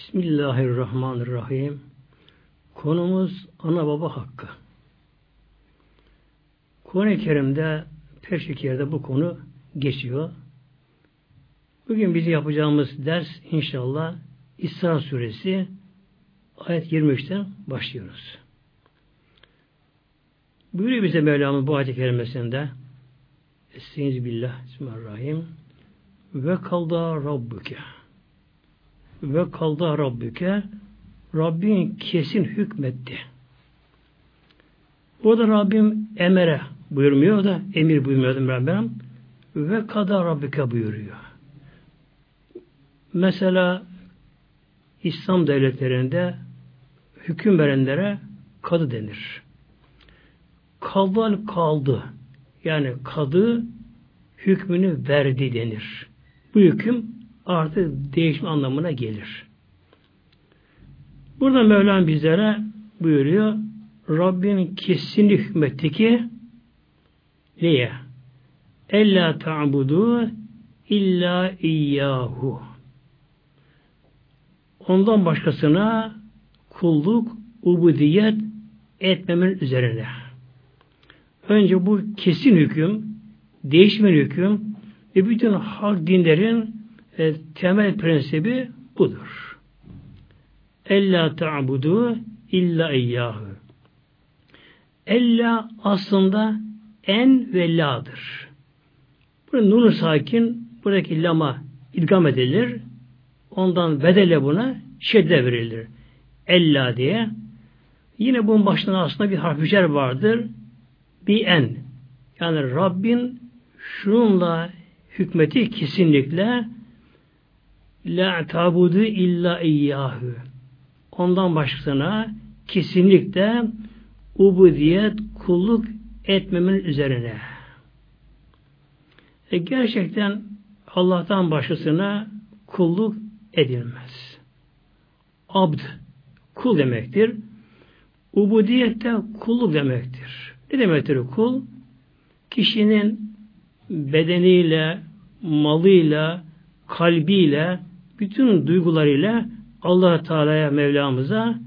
Bismillahirrahmanirrahim. Konumuz ana baba hakkı. Kur'an-ı Kerim'de çok yerde bu konu geçiyor. Bugün bizim yapacağımız ders inşallah İsra suresi ayet 23'ten başlıyoruz. Buyuruyor bize Mevlamız bu ayet-i kerimesinde Estaizu billah Bismillahirrahmanirrahim ve kalda rabbuke ve kalda rabbuke Rabbin kesin hükmetti. Burada Rabbim emere buyurmuyor da emir buyurmuyor Rabbim ve kadar Rabbike buyuruyor. Mesela İslam devletlerinde hüküm verenlere kadı denir. Kaldal kaldı. Yani kadı hükmünü verdi denir. Bu hüküm artık değişme anlamına gelir. Burada Mevlam bizlere buyuruyor Rabbim kesinlik hükmetti ki neye? Ella ta'budu illa iyyahu. Ondan başkasına kulluk, ubudiyet etmemin üzerine. Önce bu kesin hüküm, değişmeyen hüküm ve bütün halk dinlerin e, temel prensibi budur. Ella ta'budu illa iyyahü. Ella aslında en ve la'dır. Burada nunu sakin buradaki lama idgam edilir. Ondan bedele buna şedde verilir. Ella diye. Yine bunun başında aslında bir harficer vardır. Bir en. Yani Rabbin şununla hükmeti kesinlikle la tabudu illa iyyahü. Ondan başkasına kesinlikle ubudiyet, kulluk etmemin üzerine. E gerçekten Allah'tan başkasına kulluk edilmez. Abd, kul demektir. Ubudiyet de kulluk demektir. Ne demektir kul? Kişinin bedeniyle, malıyla, kalbiyle, bütün duygularıyla allah Teala'ya, Mevlamıza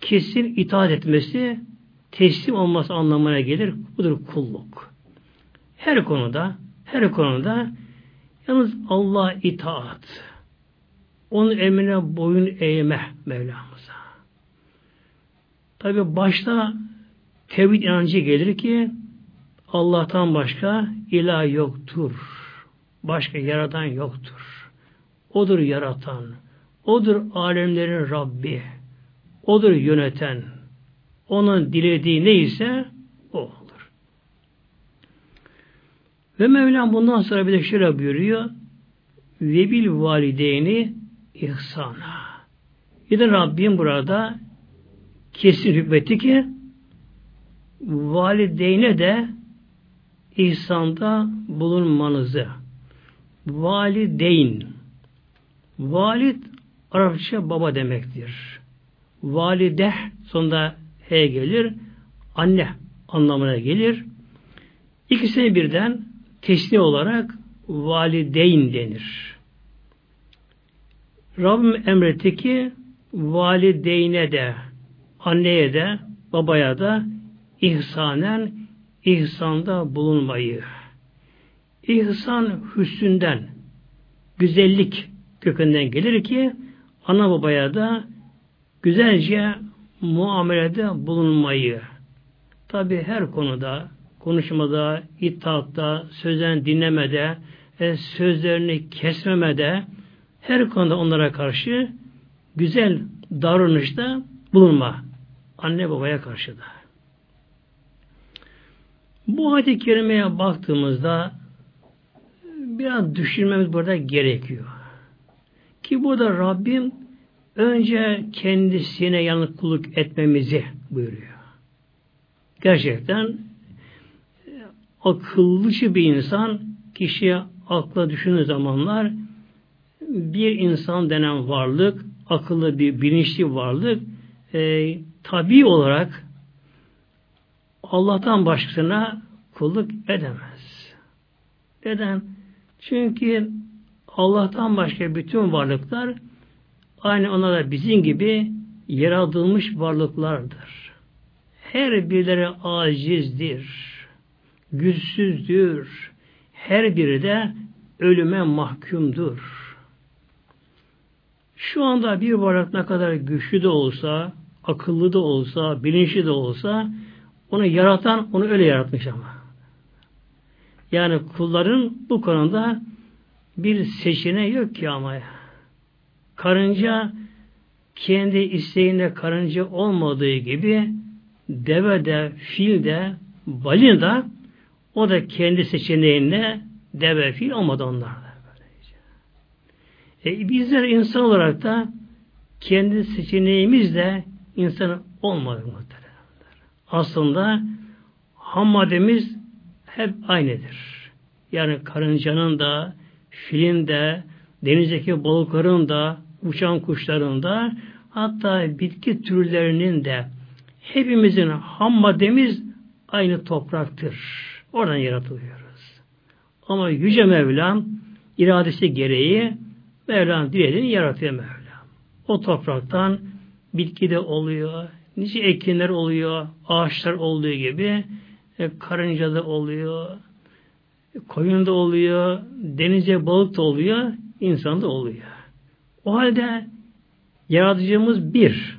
kesin itaat etmesi, teslim olması anlamına gelir. Budur kulluk. Her konuda, her konuda yalnız Allah itaat. Onun emrine boyun eğme Mevlamıza. Tabi başta tevhid inancı gelir ki Allah'tan başka ilah yoktur. Başka yaratan yoktur. Odur yaratan. Odur alemlerin Rabbi. Odur yöneten. Onun dilediği neyse o olur. Ve Mevlam bundan sonra bir de şöyle buyuruyor. Ve bil valideyni ihsana. Yine Rabbim burada kesin hükmetti ki valideyne de ihsanda bulunmanızı. Valideyn. Valid Arapça baba demektir. Valide sonunda he gelir. Anne anlamına gelir. İkisine birden tesni olarak valideyn denir. Rabbim emretti ki valideyne de anneye de babaya da ihsanen ihsanda bulunmayı. İhsan hüsünden güzellik kökünden gelir ki ana babaya da güzelce muamelede bulunmayı. Tabi her konuda, konuşmada, itaatta, sözden dinlemede, e, sözlerini kesmemede, her konuda onlara karşı güzel davranışta bulunma. Anne babaya karşı da. Bu ayet-i kerimeye baktığımızda biraz düşünmemiz burada gerekiyor. Ki burada Rabbim önce kendisine yanık etmemizi buyuruyor. Gerçekten akıllıcı bir insan kişiye akla düşündüğü zamanlar bir insan denen varlık, akıllı bir bilinçli varlık e, tabi olarak Allah'tan başkasına kulluk edemez. Neden? Çünkü Allah'tan başka bütün varlıklar aynı onlar da bizim gibi yaratılmış varlıklardır. Her birileri acizdir, güçsüzdür. Her biri de ölüme mahkumdur. Şu anda bir varlık ne kadar güçlü de olsa, akıllı da olsa, bilinçli de olsa onu yaratan onu öyle yaratmış ama. Yani kulların bu konuda bir seçeneği yok ki ama. Karınca kendi isteğinde karınca olmadığı gibi deve de, fil de, balina da o da kendi seçeneğinde deve, fil olmadı onlar da. E, bizler insan olarak da kendi seçeneğimiz de insan olmadı muhtemelen. Aslında ham maddemiz hep aynıdır. Yani karıncanın da, filin de, denizdeki balıkların da, uçan kuşların da, hatta bitki türlerinin de hepimizin ham maddemiz aynı topraktır. Oradan yaratılıyoruz. Ama Yüce Mevlam iradesi gereği Mevlam dilediğini yaratıyor Mevlam. O topraktan bitki de oluyor, nice ekinler oluyor, ağaçlar olduğu gibi e, karınca da oluyor, koyun da oluyor, denize balık da oluyor, insan da oluyor. O halde yaratıcımız bir.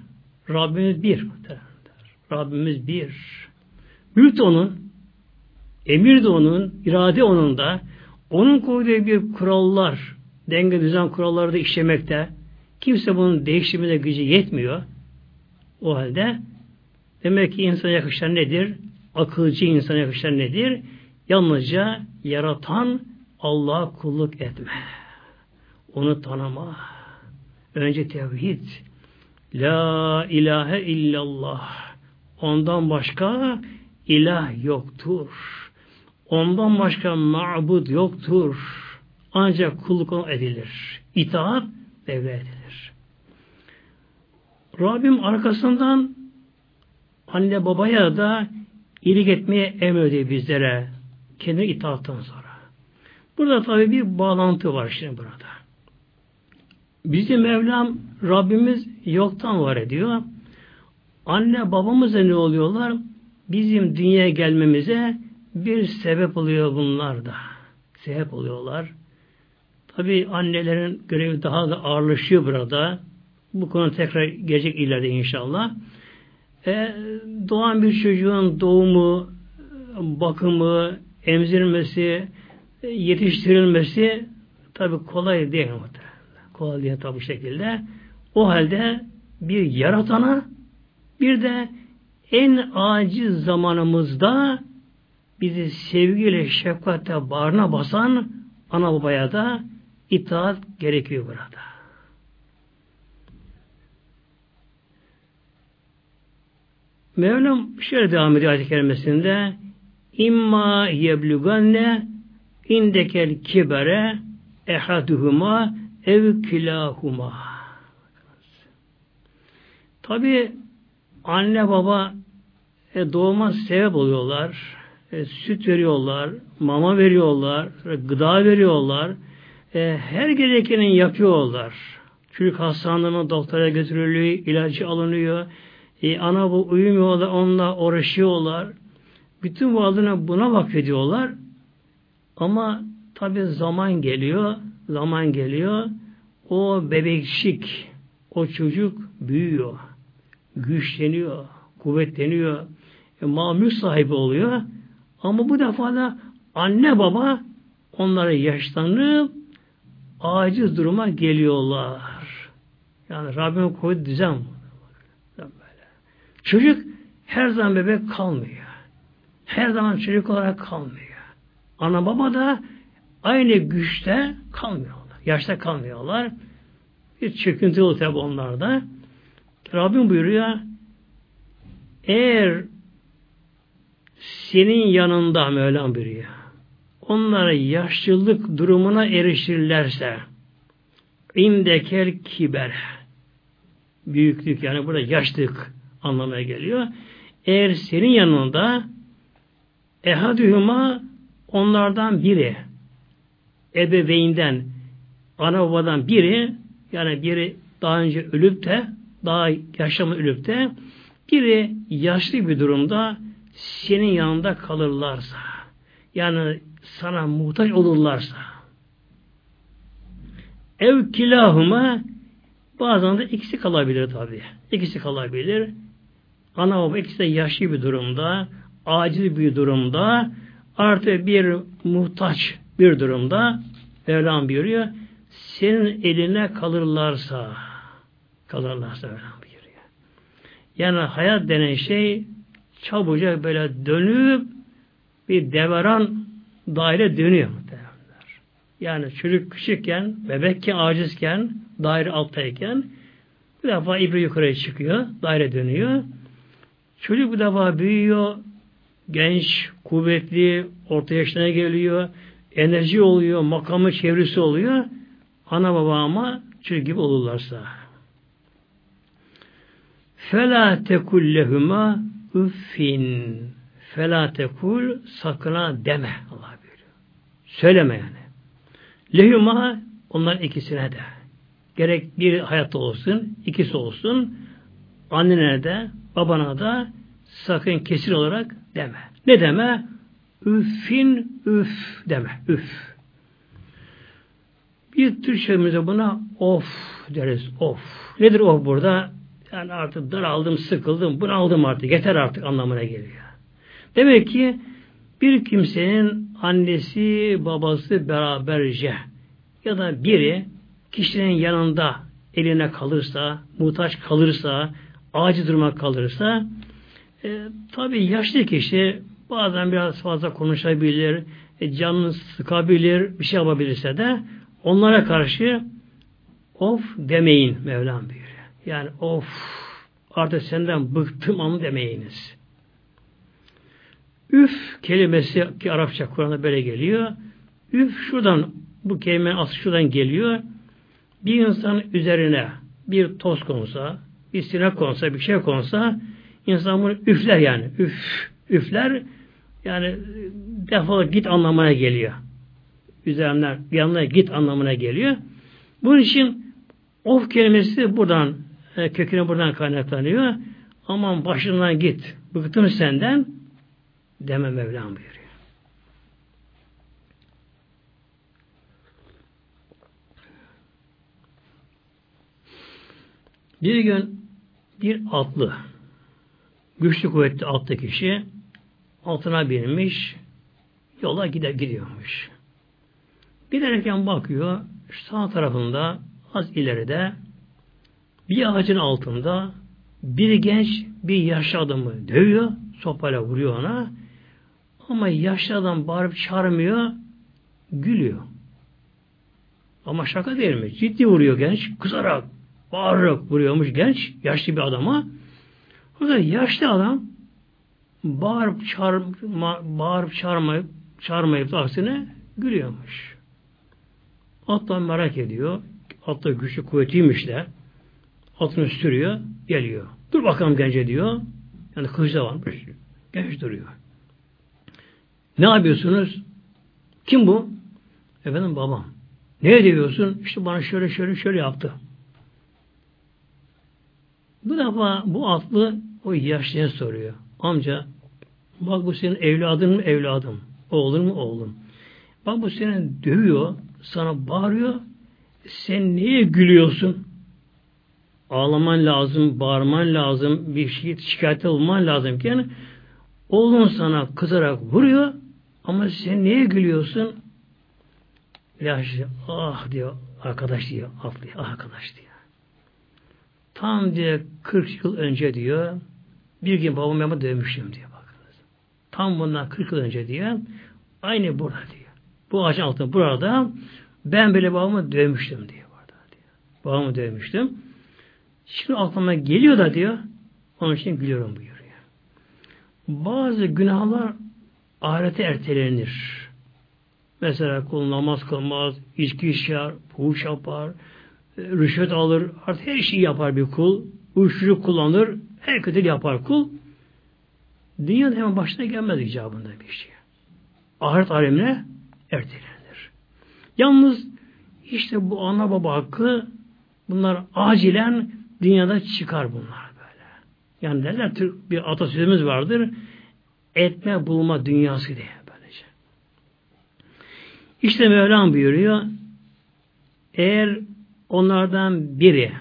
Rabbimiz bir. Rabbimiz bir. Mülk onun, emir de onun, irade onun da, onun koyduğu bir kurallar, denge düzen kuralları da işlemekte. Kimse bunun değiştirmede gücü yetmiyor. O halde demek ki insana yakışan nedir? Akılcı insana yakışan nedir? Yalnızca yaratan Allah'a kulluk etme. Onu tanıma. Önce tevhid. La ilahe illallah. Ondan başka ilah yoktur. Ondan başka ma'bud yoktur. Ancak kulluk edilir. İtaat devlet edilir. Rabbim arkasından anne babaya da iyilik etmeye emrediyor bizlere. Kendi itaattan sonra. Burada tabi bir bağlantı var şimdi burada. Bizim Mevlam Rabbimiz yoktan var ediyor. Anne babamıza ne oluyorlar? Bizim dünyaya gelmemize bir sebep oluyor bunlar da. Sebep oluyorlar. Tabi annelerin görevi daha da ağırlaşıyor burada. Bu konu tekrar gelecek ileride inşallah. E, doğan bir çocuğun doğumu, bakımı, emzirmesi, yetiştirilmesi tabi kolay değil. Kolay değil tabi bu şekilde. O halde bir yaratana bir de en aciz zamanımızda bizi sevgiyle, şefkatle bağrına basan ana babaya da itaat gerekiyor burada. Mevlam şöyle devam ediyor ayet-i kerimesinde İmma yebluganne indekel kibere ehaduhuma ev kilahuma Tabi anne baba e, doğuma sebep oluyorlar. E, süt veriyorlar, mama veriyorlar, gıda veriyorlar. E, her gerekeni yapıyorlar. Çocuk hastalandı doktora götürülüyor, ilacı alınıyor. E, ana bu uyumuyorlar, onunla uğraşıyorlar. Bütün varlığına buna vakfediyorlar. Ama tabi zaman geliyor, zaman geliyor. O bebekşik, o çocuk büyüyor, güçleniyor, kuvvetleniyor, e, mamül sahibi oluyor. Ama bu defa da anne baba onlara yaşlanıp aciz duruma geliyorlar. Yani Rabbim koydu düzen. Çocuk her zaman bebek kalmıyor. Her zaman çocuk olarak kalmıyor. Ana baba da aynı güçte kalmıyorlar. Yaşta kalmıyorlar. Bir çöküntü oluyor tabi onlarda. Rabbim buyuruyor eğer senin yanında Mevlam buyuruyor onlara yaşlılık durumuna erişirlerse indekel kiber büyüklük yani burada yaşlılık anlamaya geliyor. Eğer senin yanında ehadühüma onlardan biri ebeveyinden ana babadan biri yani biri daha önce ölüp de daha yaşamı ölüp de biri yaşlı bir durumda senin yanında kalırlarsa yani sana muhtaç olurlarsa ev kilahuma bazen de ikisi kalabilir tabi. İkisi kalabilir. Ana baba ikisi de yaşlı bir durumda, acil bir durumda, artı bir muhtaç bir durumda Mevlam buyuruyor. Senin eline kalırlarsa kalırlarsa Mevlam buyuruyor. Yani hayat denen şey çabucak böyle dönüp bir devran daire dönüyor muhtemelenler. Yani çocuk küçükken, bebekken, acizken, daire alttayken bir defa ibre yukarıya çıkıyor, daire dönüyor. Çocuk bir defa büyüyor, genç, kuvvetli, orta yaşına geliyor, enerji oluyor, makamı çevresi oluyor. Ana baba ama çocuk gibi olurlarsa. Fela tekul lehuma üffin. Fela tekul sakına deme. Allah buyuruyor. Söyleme yani. Lehuma onların ikisine de. Gerek bir hayatta olsun, ikisi olsun. Annene de, babana da sakın kesin olarak deme. Ne deme? Üffin üf deme. Üf. Bir Türkçemizde buna of deriz. Of. Nedir of burada? Yani artık daraldım, sıkıldım, bunu aldım artık. Yeter artık anlamına geliyor. Demek ki bir kimsenin annesi, babası beraberce ya da biri kişinin yanında eline kalırsa, muhtaç kalırsa, acı duruma kalırsa e, tabi yaşlı kişi bazen biraz fazla konuşabilir, e, canını sıkabilir, bir şey yapabilirse de onlara karşı of demeyin Mevlam buyuruyor. Yani of artık senden bıktım anı demeyiniz. Üf kelimesi ki Arapça Kur'an'da böyle geliyor. Üf şuradan bu kelime aslı şuradan geliyor. Bir insan üzerine bir toz konsa, bir sinek konsa, bir şey konsa insan bunu üfler yani. Üf, üfler yani defol git anlamına geliyor. Üzerinden yanına git anlamına geliyor. Bunun için of kelimesi buradan e, köküne buradan kaynaklanıyor. Aman başından git. Bıktım senden deme Mevlam buyuruyor. Bir gün bir atlı güçlü kuvvetli atlı kişi altına binmiş yola gider gidiyormuş. Giderken bakıyor sağ tarafında az ileride bir ağacın altında bir genç bir yaşlı adamı dövüyor, sopayla vuruyor ona. Ama yaşlı adam bağırıp çağırmıyor, gülüyor. Ama şaka değil mi? Ciddi vuruyor genç, kızarak, bağırarak vuruyormuş genç, yaşlı bir adama. O da yaşlı adam bağırıp çağırma, bağırıp çağırmayıp, çağırmayıp da aksine gülüyormuş. Atla merak ediyor. Atla güçlü kuvvetiymiş de. Atını sürüyor, geliyor. Dur bakalım gence diyor. Yani kılıç da varmış. Genç duruyor. Ne yapıyorsunuz? Kim bu? Efendim babam. Ne ediyorsun? İşte bana şöyle şöyle şöyle yaptı. Bu defa bu atlı o yaşlıya soruyor. Amca bak bu senin evladın mı evladım? Oğlun mu oğlum? Bak bu senin dövüyor, sana bağırıyor. Sen niye gülüyorsun? ağlaman lazım, bağırman lazım, bir şey şikayet olman lazımken oğlun sana kızarak vuruyor ama sen niye gülüyorsun? Ya işte, ah diyor arkadaş diyor, ah arkadaş diyor. Tam diye 40 yıl önce diyor, bir gün babam yapma dövmüştüm diyor bakınız. Tam bundan 40 yıl önce diyor, aynı burada diyor. Bu ağacın altında burada ben böyle babamı dövmüştüm diyor. Burada diyor. Babamı dövmüştüm. Şimdi aklıma geliyor da diyor, onun için gülüyorum buyuruyor. Bazı günahlar ahirete ertelenir. Mesela kul namaz kılmaz, içki içer, fuhuş yapar, rüşvet alır, artık her şeyi yapar bir kul. Uyuşturucu kullanır, her kötülük yapar kul. Dünyada hemen başına gelmez icabında bir şey. Ahiret alemine ertelenir. Yalnız işte bu ana baba hakkı Bunlar acilen dünyada çıkar bunlar böyle. Yani derler Türk bir atasözümüz vardır. Etme bulma dünyası diye böylece. İşte Mevlam buyuruyor. Eğer onlardan biri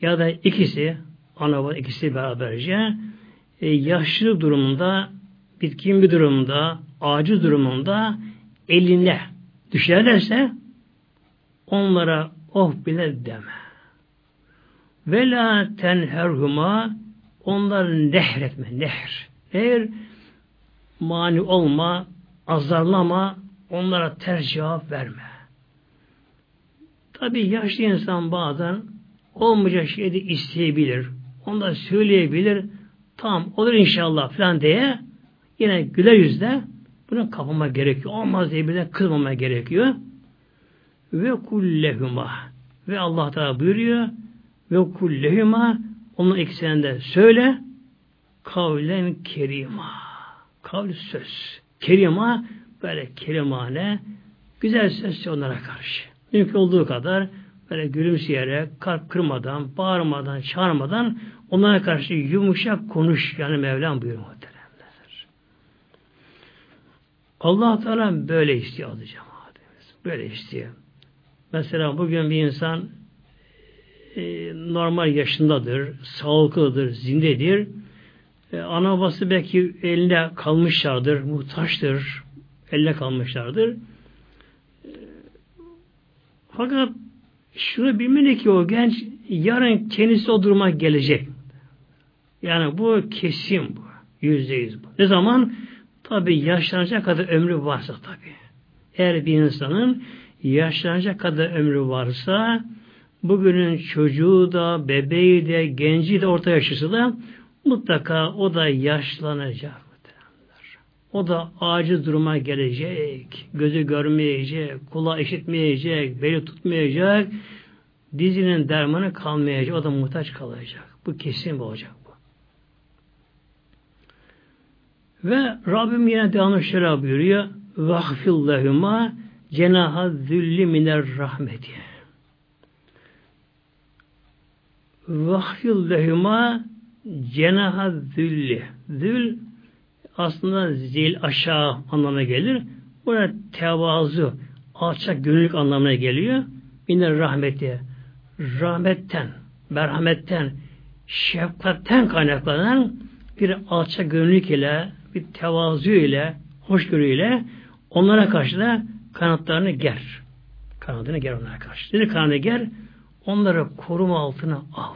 ya da ikisi ana baba ikisi beraberce e, yaşlı durumunda bitkin bir durumda acı durumunda eline düşerlerse onlara oh bile deme. Ve la tenherhuma onları nehretme, nehr. Eğer mani olma, azarlama, onlara ters cevap verme. Tabi yaşlı insan bazen olmayacak şeyi de isteyebilir. Onu söyleyebilir. Tamam olur inşallah falan diye yine güler yüzle bunu kapama gerekiyor. Olmaz diye birden kızmama gerekiyor. Ve kullehuma ve Allah Teala buyuruyor ve kullehuma onun ikisine söyle kavlen kerima kavl söz kerima böyle kerimane güzel söz onlara karşı. Mümkün olduğu kadar böyle gülümseyerek, kalp kırmadan, bağırmadan, çağırmadan onlara karşı yumuşak konuş. Yani Mevlam buyuruyor muhteremler. allah Teala böyle istiyor adı cemaatimiz. Böyle istiyor. Mesela bugün bir insan e, normal yaşındadır, sağlıklıdır, zindedir. E, ana babası belki eline kalmışlardır, muhtaçtır, eline kalmışlardır. Fakat şunu bilmeli ki o genç yarın kendisi o duruma gelecek. Yani bu kesin bu. Yüzde yüz bu. Ne zaman? Tabi yaşlanacak kadar ömrü varsa tabi. Eğer bir insanın yaşlanacak kadar ömrü varsa bugünün çocuğu da, bebeği de, genci de, orta yaşlısı da mutlaka o da yaşlanacak. O da acı duruma gelecek. Gözü görmeyecek, kulağı işitmeyecek, beli tutmayacak. Dizinin dermanı kalmayacak. O da muhtaç kalacak. Bu kesin olacak bu. Ve Rabbim yine devamlı şöyle buyuruyor. Vahfillahüma cenaha zülli miner rahmeti. Vahfillahüma cenaha zülli. Zül aslında zil aşağı anlamına gelir. Burada tevazu, alçak gönüllük anlamına geliyor. Miner rahmeti. Rahmetten, merhametten, şefkatten kaynaklanan bir alçak gönüllük ile, bir tevazu ile, hoşgörü ile onlara karşı da kanatlarını ger. Kanadını ger onlara karşı. Dedi kanadı ger, onları koruma altına al.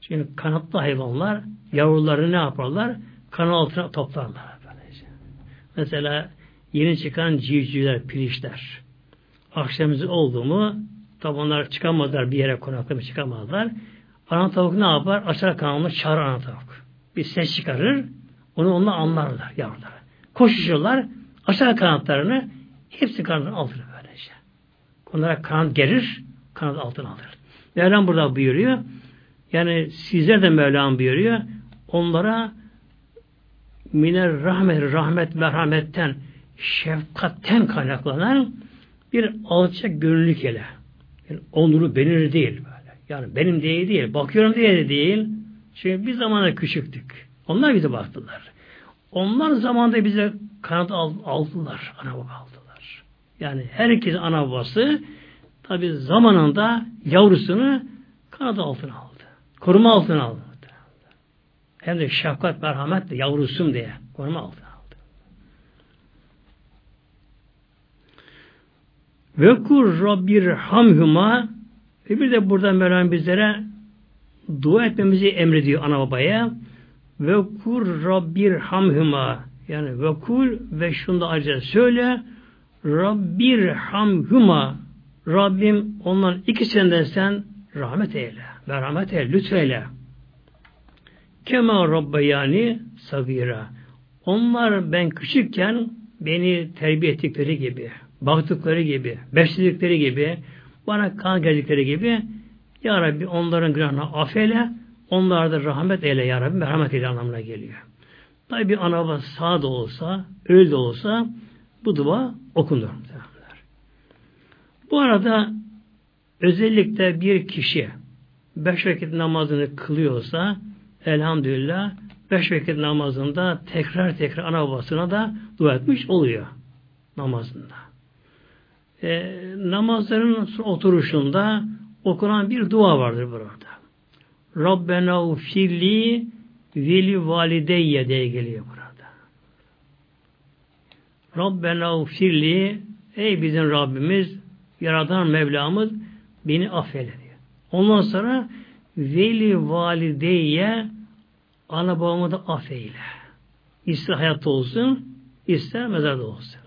Çünkü kanatlı hayvanlar yavrularını ne yaparlar? Kanal altına toplarlar. Böylece. Mesela yeni çıkan civcivler, pilişler. Akşamızı oldu mu tabi onlar çıkamazlar bir yere konaklamaya çıkamazlar. Ana tavuk ne yapar? Açar kanalını çağırır ana tavuk. Bir ses çıkarır. Onu onunla anlarlar yavrular. Koşuşurlar. Açar kanatlarını hepsi kanatın altına böylece. Onlara kanat gerir. Kanat altına alır. Mevlam burada buyuruyor. Yani sizler de Mevlam buyuruyor. Onlara miner rahmet, rahmet, merhametten, şefkatten kaynaklanan bir alçak gönüllük ile. Yani onuru benim değil böyle. Yani benim diye değil, bakıyorum diye de değil. Çünkü bir zamanda küçüktük. Onlar bize baktılar. Onlar zamanda bize kanat aldılar, ana baba aldılar. Yani herkes ana babası tabi zamanında yavrusunu kanat altına aldı. Koruma altına aldı. Hem de şefkat, merhamet yavrusum diye koruma altına aldı. Ve kur Rabbir hamhuma ve bir de burada Mevlam bizlere dua etmemizi emrediyor ana babaya. Ve kur Rabbir hamhuma yani ve kul ve şunu da ayrıca söyle Rabbir hamhuma Rabbim onların ikisinden sen rahmet eyle, merhamet eyle, lütfeyle. Kema Rabbayani sagira. Onlar ben küçükken beni terbiye ettikleri gibi, baktıkları gibi, besledikleri gibi, bana kan geldikleri gibi Ya Rabbi onların günahını affeyle, onlara da rahmet eyle Ya Rabbi, merhamet eyle anlamına geliyor. Tabi bir ana baba sağ da olsa, öyle de olsa bu dua okunur. Bu arada özellikle bir kişi beş vakit namazını kılıyorsa elhamdülillah beş vakit namazında tekrar tekrar ana babasına da dua etmiş oluyor namazında. E, namazların oturuşunda okunan bir dua vardır burada. Rabbena ufirli veli valideyye diye geliyor burada. Rabbena ufirli ey bizim Rabbimiz yaratan Mevlamız beni affeyle diyor. Ondan sonra veli valideyye ana babamı da affeyle. İster hayatta olsun, ister mezarda olsun.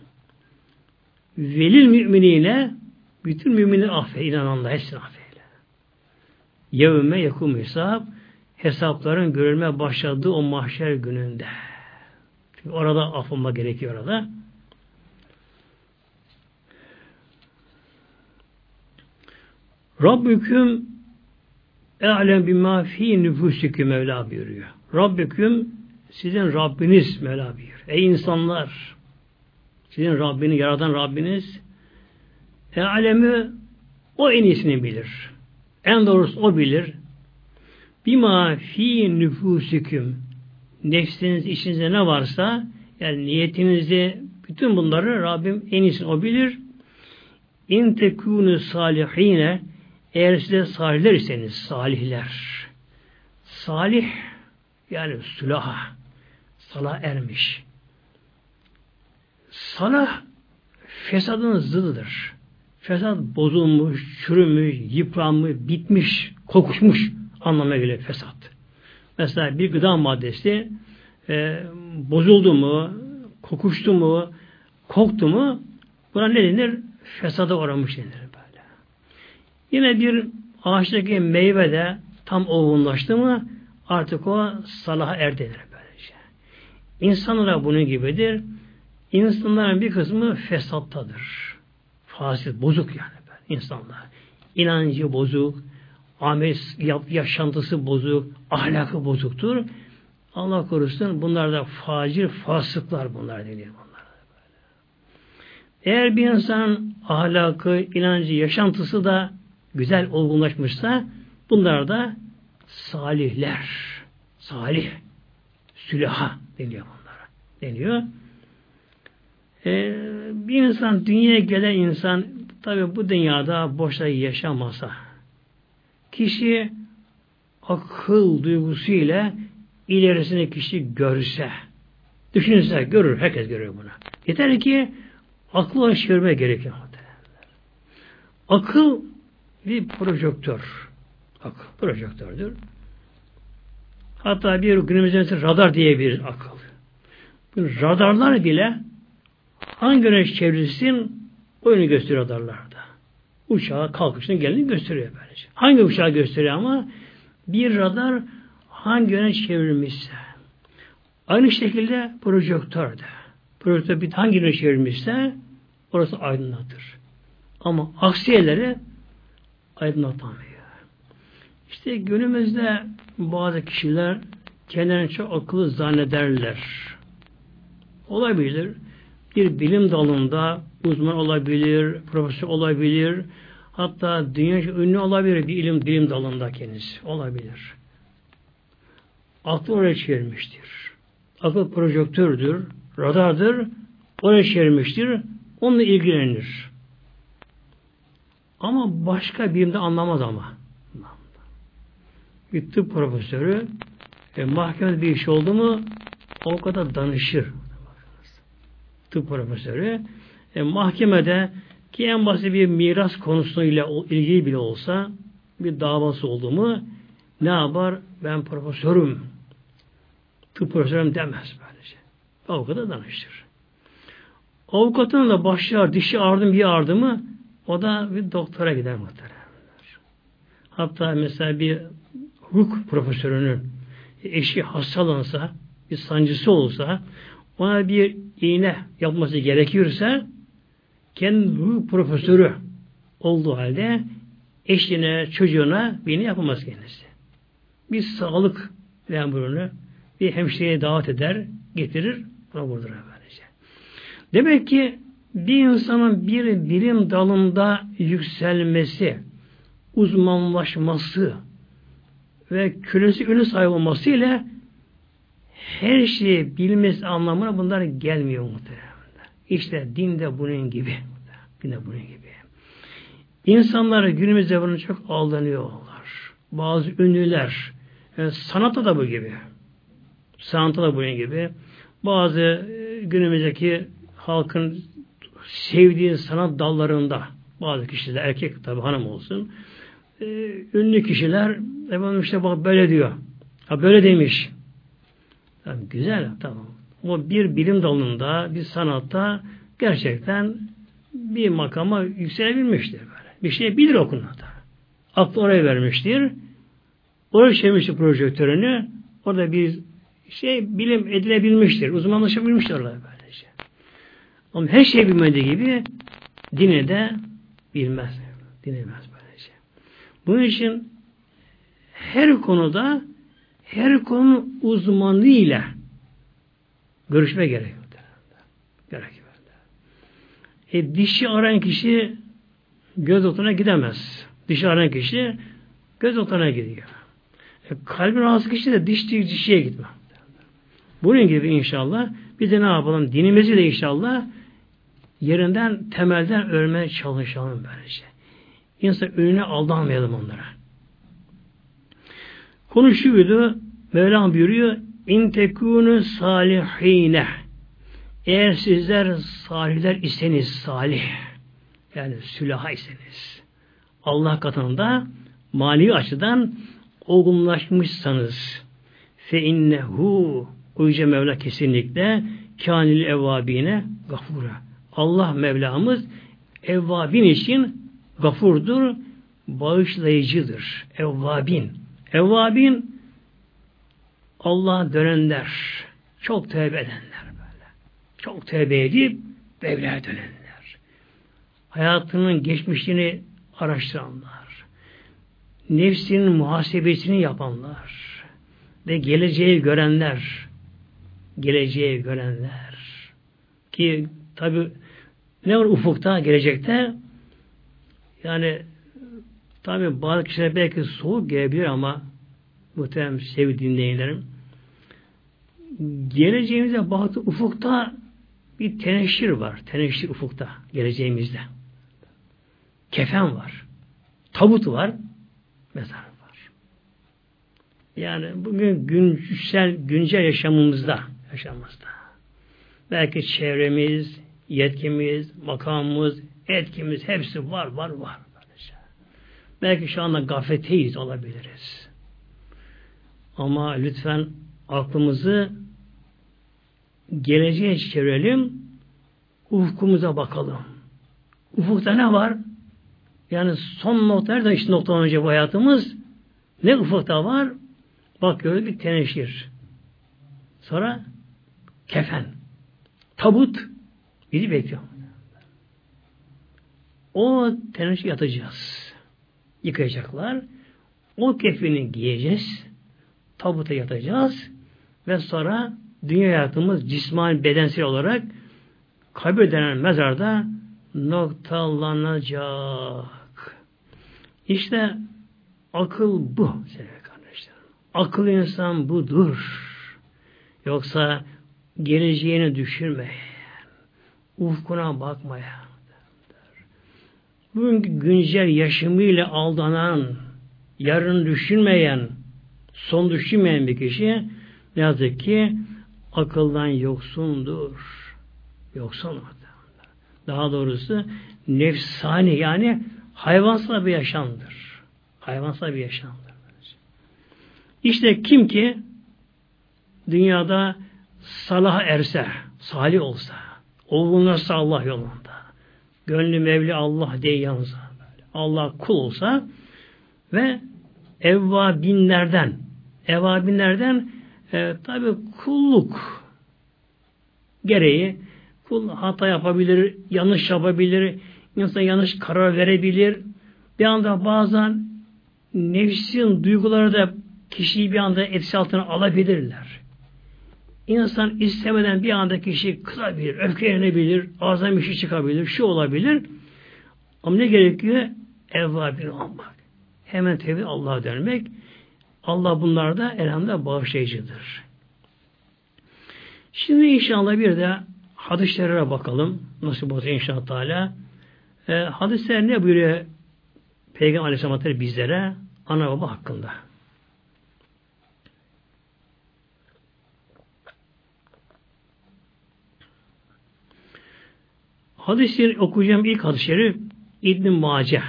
Velil müminine bütün müminler affeyle, inananlar hepsini affeyle. Yevme yakum hesap hesapların görülme başladığı o mahşer gününde. Çünkü orada affılma gerekiyor orada. Rabbüküm e'lem bima fi nüfusikü Mevla buyuruyor. Rabbüküm sizin Rabbiniz Mevla buyuruyor. Ey insanlar sizin Rabbini yaradan Rabbiniz e'lemi o en iyisini bilir. En doğrusu o bilir. Bima fi nüfusiküm nefsiniz içinizde ne varsa yani niyetinizde bütün bunları Rabbim en iyisini o bilir. İn tekûnü salihine eğer size salihler iseniz, salihler. Salih, yani sülaha, salah ermiş. Salah, fesadın zıdıdır. Fesat bozulmuş, çürümüş, yıpranmış, bitmiş, kokuşmuş anlamına geliyor fesat. Mesela bir gıda maddesi e, bozuldu mu, kokuştu mu, koktu mu buna ne denir? Fesada uğramış denir. Yine bir ağaçtaki meyve de tam olgunlaştı mı artık o salaha erdenir böylece. İnsanlar bunun gibidir. İnsanların bir kısmı fesattadır. Fasit, bozuk yani böyle insanlar. İnancı bozuk, amel yaşantısı bozuk, ahlakı bozuktur. Allah korusun bunlar da facir, fasıklar bunlar deniyor bunlar. Eğer bir insan ahlakı, inancı, yaşantısı da güzel olgunlaşmışsa bunlar da salihler. Salih. Sülaha deniyor bunlara. Deniyor. Ee, bir insan, dünyaya gelen insan tabi bu dünyada boşta yaşamasa kişi akıl duygusuyla ilerisini kişi görse düşünse görür, herkes görür bunu. Yeter ki aklı çevirme gerekiyor. Akıl bir projektör. Akıl projektördür. Hatta bir günümüzde radar diye bir akıl. Radarlar bile hangi güneş çevrilsin oyunu gösteriyor radarlarda. Uçağa kalkışını gelini gösteriyor böylece. Hangi uçağı gösteriyor ama bir radar hangi yöne çevrilmişse aynı şekilde projektör de. Projektör bir hangi yöne çevrilmişse orası aydınlatır. Ama aksiyeleri aydınlatamıyor. İşte günümüzde bazı kişiler kendilerini çok akıllı zannederler. Olabilir. Bir bilim dalında uzman olabilir, profesör olabilir, hatta dünya ünlü olabilir bir ilim bilim dalında kendisi. Olabilir. Aklı oraya çevirmiştir. Akıl projektördür, radardır, oraya çevirmiştir, onunla ilgilenir. Ama başka birimde anlamaz ama. Bir tıp profesörü e, mahkemede bir iş oldu mu avukata danışır. Tıp profesörü e, mahkemede ki en basit bir miras konusuyla ilgili bile olsa bir davası oldu mu ne yapar? Ben profesörüm. Tıp profesörüm demez böylece. Avukata danışır. Avukatın da başlar dişi ardım bir ardımı o da bir doktora gider muhteremler. Hatta mesela bir hukuk profesörünün eşi hastalansa, bir sancısı olsa, ona bir iğne yapması gerekiyorsa, kendi hukuk profesörü olduğu halde eşine, çocuğuna bir yapamaz kendisi. Bir sağlık memurunu bir hemşireye davet eder, getirir, buna vurdurur böylece. Demek ki bir insanın bir bilim dalında yükselmesi, uzmanlaşması ve kölesi ünlü sahibi olması ile her şeyi bilmesi anlamına bunlar gelmiyor muhtemelen. İşte din de bunun gibi. Din de bunun gibi. İnsanlar günümüzde bunu çok aldanıyorlar. Bazı ünlüler, yani sanatta da bu gibi. Sanatta da bunun gibi. Bazı e, günümüzdeki halkın sevdiği sanat dallarında bazı kişiler, erkek tabi hanım olsun, e, ünlü kişiler efendim işte bak böyle diyor. Ha böyle demiş. Yani güzel tamam. O bir bilim dalında, bir sanatta gerçekten bir makama yükselebilmiştir böyle. Bir şey bilir o konuda. Aklı oraya vermiştir. Oraya çevirmiştir projektörünü. Orada bir şey bilim edilebilmiştir. Uzmanlaşabilmiştir orada böylece. Ama her şey bilmediği gibi dine de bilmez. Dine bilmez böylece. Bunun için her konuda her konu uzmanlığıyla görüşme gerekiyor. Gerekiyor. E, dişi arayan kişi göz doktoruna gidemez. Dişi arayan kişi göz doktoruna gidiyor. E, kalbi rahatsız kişi de diş dişiye gitme. Bunun gibi inşallah biz de ne yapalım? Dinimizi de inşallah yerinden, temelden örmeye çalışalım böylece. İnsan önüne aldanmayalım onlara. Konuşuyordu. Mevlam buyuruyor İn tekûnü salihine eğer sizler salihler iseniz salih yani sülaha iseniz Allah katında mali açıdan olgunlaşmışsanız fe innehu o Mevla kesinlikle kânil evvabine gafura. Allah Mevlamız evvabin için gafurdur, bağışlayıcıdır. Evvabin. Evvabin Allah'a dönenler, çok tövbe edenler böyle. Çok tövbe edip Mevla'ya dönenler. Hayatının geçmişini araştıranlar. Nefsinin muhasebesini yapanlar. Ve geleceği görenler geleceği görenler ki tabi ne var ufukta gelecekte yani tabi bazı kişiler belki soğuk gelebilir ama muhtemelen sevgili dinleyenlerim geleceğimize baktı ufukta bir teneşir var. Teneşir ufukta geleceğimizde. Kefen var. Tabut var. Mezar var. Yani bugün güncel, güncel yaşamımızda yaşamımızda. Belki çevremiz, yetkimiz, makamımız, etkimiz hepsi var, var, var. Belki şu anda gafleteyiz olabiliriz. Ama lütfen aklımızı geleceğe çevirelim, ufkumuza bakalım. Ufukta ne var? Yani son noktalar da işte noktadan önce bu hayatımız ne ufukta var? Bakıyoruz bir teneşir. Sonra kefen, tabut bizi bekliyor. O teneşir yatacağız. Yıkayacaklar. O kefeni giyeceğiz. Tabuta yatacağız. Ve sonra dünya hayatımız cismani bedensel olarak kabir denen mezarda noktalanacak. İşte akıl bu sevgili kardeşlerim. Akıl insan budur. Yoksa geleceğini düşünmeyen, ufkuna bakmayan, bugünkü güncel yaşamıyla aldanan, yarın düşünmeyen, son düşünmeyen bir kişi ne yazık ki akıldan yoksundur. Yoksun Daha doğrusu nefsani yani hayvansal bir yaşamdır. Hayvansal bir yaşamdır. İşte kim ki dünyada salah erse, salih olsa, olgunlaşsa Allah yolunda, gönlü Mevli Allah diye yansa, Allah kul olsa ve evvabinlerden, evvabinlerden e, tabi kulluk gereği kul hata yapabilir, yanlış yapabilir, insan yanlış karar verebilir. Bir anda bazen nefsin duyguları da kişiyi bir anda etkisi altına alabilirler. İnsan istemeden bir anda kişi kızabilir, öfkelenebilir, ağzından bir şey çıkabilir, şu olabilir. Ama ne gerekiyor? Evvabin olmak. Hemen tevhid Allah'a dönmek. Allah bunlarda elhamdülillah bağışlayıcıdır. Şimdi inşallah bir de hadislere bakalım. Nasıl olsa inşallah Teala. E, hadisler ne buyuruyor Peygamber Aleyhisselam bizlere? Ana baba hakkında. Hadisleri okuyacağım ilk hadisleri İbn-i Mace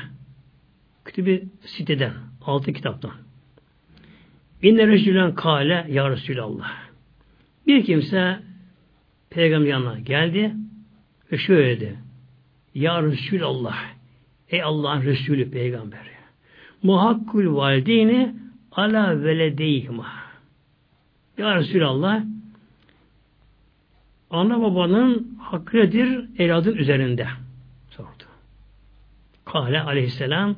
kütübü siteden, altı kitaptan. İnne recülen kale ya Resulallah. Bir kimse peygamber yanına geldi ve şöyle dedi. Ya Resulallah. Ey Allah'ın Resulü peygamberi. Muhakkul valideyni ala veledeyhima. Ya Resulallah ana babanın hakkı nedir evladın üzerinde? Sordu. Kale aleyhisselam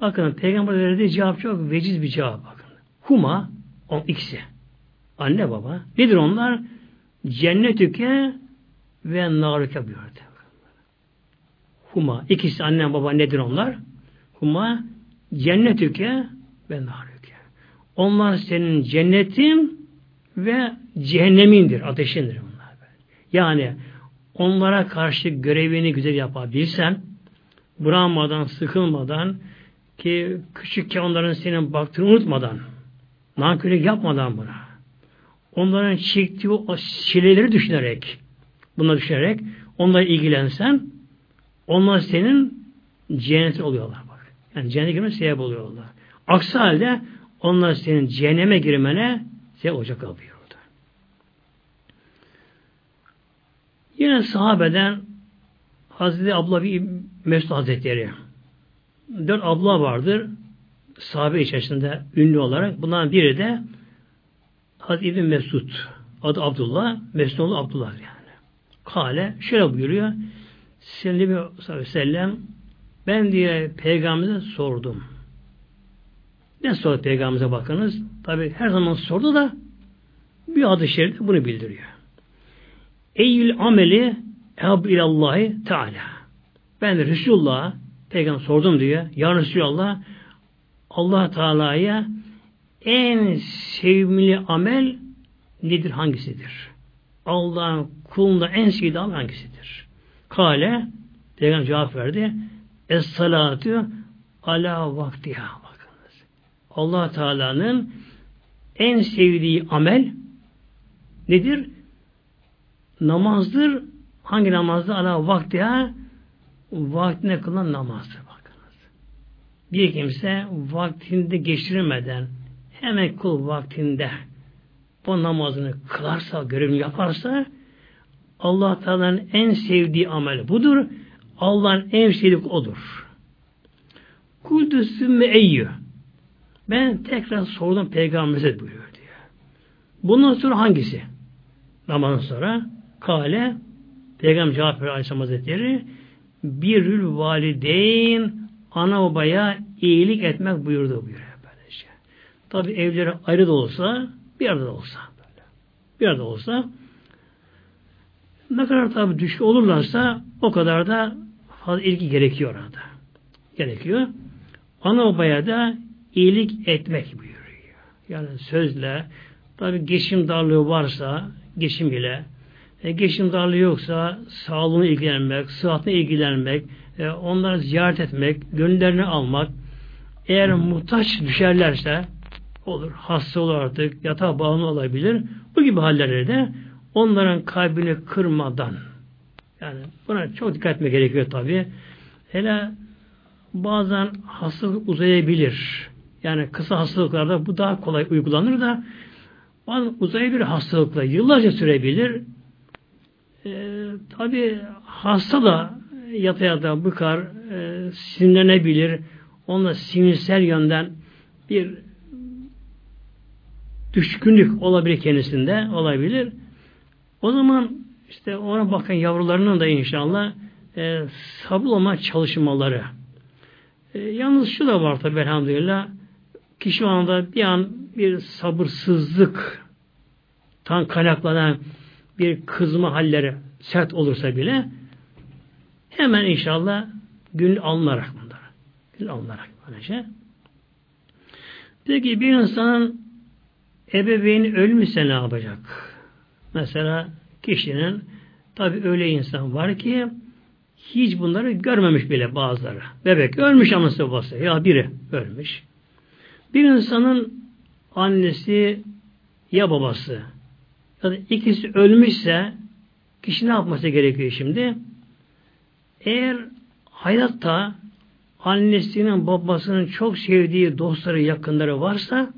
bakın peygamber verdiği cevap çok veciz bir cevap bakın. Huma on ikisi. Anne baba. Nedir onlar? Cennetüke ve narüke buyurdu. Huma. ikisi anne baba nedir onlar? Huma cennetüke ve narüke. Onlar senin cennetin ve cehennemindir, ateşindir. Yani onlara karşı görevini güzel yapabilsen, bırakmadan, sıkılmadan, ki küçükken onların senin baktığını unutmadan, nankörlük yapmadan buna, onların çektiği o çileleri düşünerek, buna düşünerek, onlara ilgilensen, onlar senin cennet oluyorlar bak. Yani cennete girmene sebep oluyorlar. Aksi halde onlar senin cehenneme girmene sebep olacak kalıyor orada. Yine sahabeden Hazreti Abla bir Mesut Hazretleri. Dört abla vardır. Sahabe içerisinde ünlü olarak. Bundan biri de Hazreti İbni Mesud. Adı Abdullah. Oğlu Abdullah yani. Kale şöyle buyuruyor. Sallallahu aleyhi ve sellem ben diye peygamberimize sordum. Ne sordu peygamberimize bakınız. Tabi her zaman sordu da bir adı şerifte bunu bildiriyor. Eyyül ameli ehab ilallahi teala. Ben Resulullah'a peygamber sordum diyor. Ya Resulallah Allah Teala'ya en sevimli amel nedir, hangisidir? Allah'ın kulunda en sevdiği amel hangisidir? Kale, Peygamber cevap verdi. Es salatu ala vaktiha. Bakınız. Allah Teala'nın en sevdiği amel nedir? Namazdır. Hangi namazda? Ala vaktiha vaktine kılınan namazdır. Bakınız. Bir kimse vaktinde geçirmeden hemen kul vaktinde bu namazını kılarsa, görevini yaparsa Allah Teala'nın en sevdiği amel budur. Allah'ın en sevdiği odur. Kultu sümme eyyü. Ben tekrar sordum peygamberimize buyuruyor diyor. Bundan sonra hangisi? Namazdan sonra kale Peygamber cevap veriyor Aleyhisselam Hazretleri birül valideyn ana babaya iyilik etmek buyurdu buyuruyor böylece. Tabi evleri ayrı da olsa bir arada da olsa böyle. Bir arada olsa ne kadar tabi düşkü olurlarsa o kadar da fazla ilgi gerekiyor orada. Gerekiyor. Ana babaya da iyilik etmek buyuruyor. Yani sözle tabi geçim darlığı varsa geçim ile e, geçim darlığı yoksa sağlığına ilgilenmek, sıhhatine ilgilenmek, e, onları ziyaret etmek, gönüllerini almak, eğer muhtaç düşerlerse olur, hasta olur artık, yatağa bağımlı olabilir. Bu gibi hallerde onların kalbini kırmadan yani buna çok dikkat etmek gerekiyor tabi. Hele bazen hastalık uzayabilir. Yani kısa hastalıklarda bu daha kolay uygulanır da bazen uzayabilir hastalıkla yıllarca sürebilir. E, tabi hasta da yata yata bıkar, e, sinirlenebilir. Onunla sinirsel yönden bir düşkünlük olabilir kendisinde, olabilir. O zaman işte ona bakın yavrularının da inşallah e, sabır olma çalışmaları. E, yalnız şu da var tabi elhamdülillah. Kişi anda bir an bir sabırsızlık tan kaynaklanan bir kızma halleri sert olursa bile hemen inşallah gül alınarak bunlar. Gül alınarak böylece Peki bir insanın ebeveyni ölmüşse ne yapacak? Mesela kişinin tabi öyle insan var ki hiç bunları görmemiş bile bazıları. Bebek ölmüş anası babası ya biri ölmüş. Bir insanın annesi ya babası da ikisi ölmüşse kişi ne yapması gerekiyor şimdi? Eğer hayatta annesinin babasının çok sevdiği dostları yakınları varsa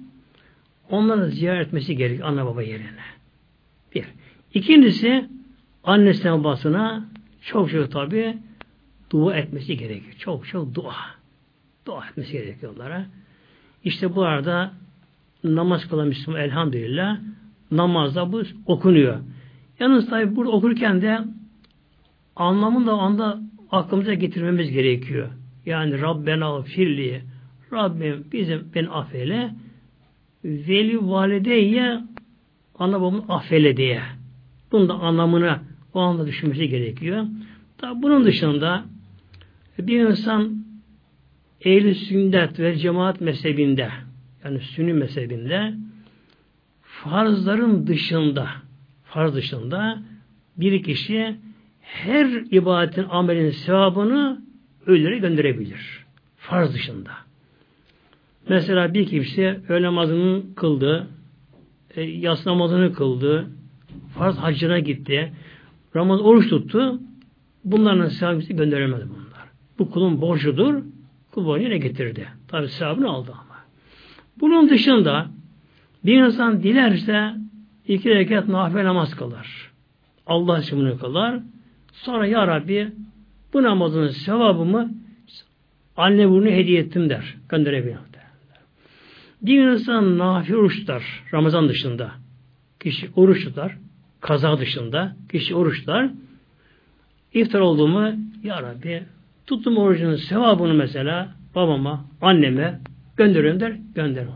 onları ziyaret etmesi gerekiyor ana baba yerine. Bir. İkincisi annesine babasına çok çok tabi dua etmesi gerekiyor. Çok çok dua. Dua etmesi gerekiyor onlara. İşte bu arada namaz kılan Müslüman elhamdülillah namazda bu okunuyor. Yalnız tabi burada okurken de anlamını da anda aklımıza getirmemiz gerekiyor. Yani Rabbena firli Rabbim bizim ben affeyle veli valideye ana babamı affeyle diye. Bunun da anlamını o anda düşünmesi gerekiyor. Tabi bunun dışında bir insan ehl sünnet ve cemaat mezhebinde yani sünni mezhebinde farzların dışında farz dışında bir kişi her ibadetin amelin sevabını ölülere gönderebilir. Farz dışında. Mesela bir kimse öğle namazını kıldı, e, yas namazını kıldı, farz hacına gitti, Ramazan oruç tuttu, bunların sevabını gönderemedi bunlar. Bu kulun borcudur, kul borcu ne getirdi? Tabi sevabını aldı ama. Bunun dışında bir insan dilerse iki rekat nafile namaz kılar. Allah için bunu kılar. Sonra Ya Rabbi bu namazın sevabımı anne bunu hediye ettim der. Gönderebilir. Bir insan nafil oruç tutar Ramazan dışında. Kişi oruç tutar. Kaza dışında. Kişi oruç tutar. İftar olduğumu Ya Rabbi tuttum orucunun sevabını mesela babama, anneme gönderiyorum der. Gönder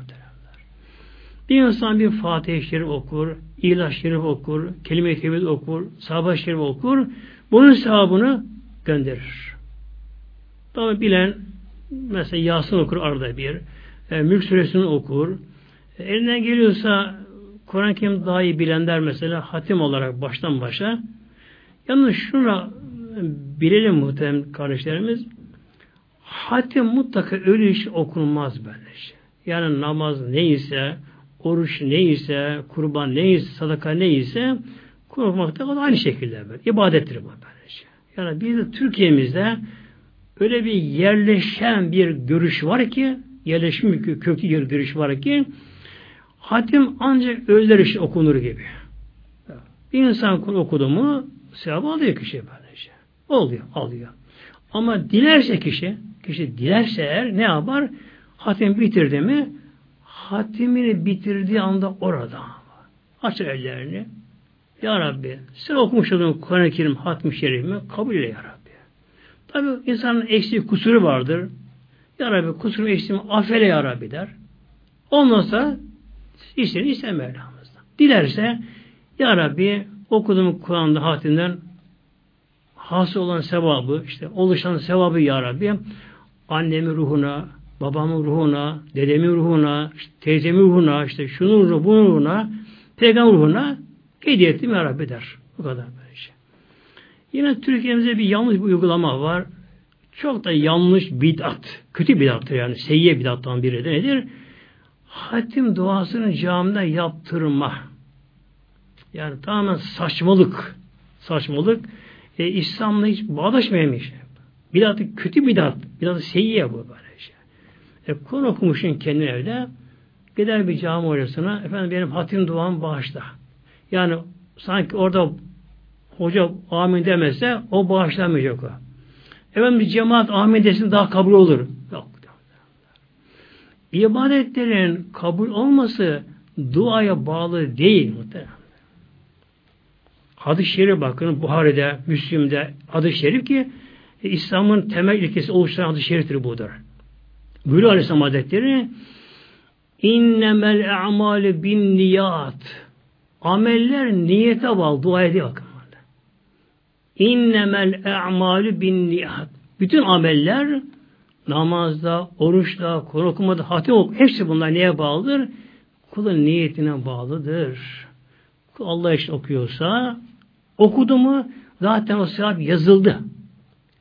Bir insan bir Fatih-i Şerif okur, İlahi Şerif okur, Kelime-i Tevhid okur, Sahabe-i Şerif okur. Bunun sevabını gönderir. Tabi bilen mesela Yasin okur arada bir, e, Mülk Suresini okur. E, elinden geliyorsa Kur'an-ı Kerim daha iyi bilenler mesela hatim olarak baştan başa. Yalnız şuna bilelim muhterem kardeşlerimiz. Hatim mutlaka ölü iş okunmaz böyle şey. Yani namaz neyse, oruç neyse, kurban neyse, sadaka neyse kurmakta da aynı şekilde böyle. İbadettir bu böylece. Yani biz de Türkiye'mizde öyle bir yerleşen bir görüş var ki yerleşmiş köklü bir görüş var ki hatim ancak özler için okunur gibi. Bir insan okudu mu sevabı alıyor kişi böylece. Oluyor, alıyor. Ama dilerse kişi, kişi dilerse eğer ne yapar? Hatim bitirdi mi hatimini bitirdiği anda orada açar ellerini Ya Rabbi sen okumuş olduğun Kur'an-ı Kerim hatmi şerifimi kabul eyle Ya Rabbi. Tabi insanın eksiği kusuru vardır. Ya Rabbi kusurum eksiğimi affeyle Ya Rabbi der. Ondan sonra işlerini ister Mevlamızdan. Dilerse Ya Rabbi okuduğum Kur'an'da hatimden hasıl olan sevabı, işte oluşan sevabı Ya Rabbi annemin ruhuna, babamın ruhuna, dedemin ruhuna, işte teyzemin ruhuna, işte şunun ruhuna, bunun ruhuna, peygamber ruhuna hediye ettim ya Rabbi der. Bu kadar böyle şey. Yine Türkiye'mizde bir yanlış bir uygulama var. Çok da yanlış bid'at. Kötü bid'attır yani. Seyyiye bid'attan biri de nedir? Hatim duasını camide yaptırma. Yani tamamen saçmalık. Saçmalık. E, İslam'la hiç bağdaşmayan bir şey. Bidatı kötü bidat. Bidatı seyyiye bu böyle. E, Kur'an okumuşsun kendin evde. Gider bir cami hocasına efendim benim hatim duam bağışla. Yani sanki orada hoca amin demezse o bağışlamayacak o. Efendim bir cemaat amin desin daha kabul olur. Yok. İbadetlerin kabul olması duaya bağlı değil muhtemelen. Hadis-i şerif bakın Buhari'de, Müslim'de adı şerif ki İslam'ın temel ilkesi oluşturan adı şeriftir budur. Buyuruyor Aleyhisselam Hazretleri innemel a'mali bin niyat ameller niyete bağlı dua ediyor bakın. İnnemel a'mali bin niyat bütün ameller namazda, oruçta, Kur'an okumada, hatim ok, hepsi bunlar neye bağlıdır? Kulun niyetine bağlıdır. Allah için okuyorsa, okudu mu zaten o sevap yazıldı.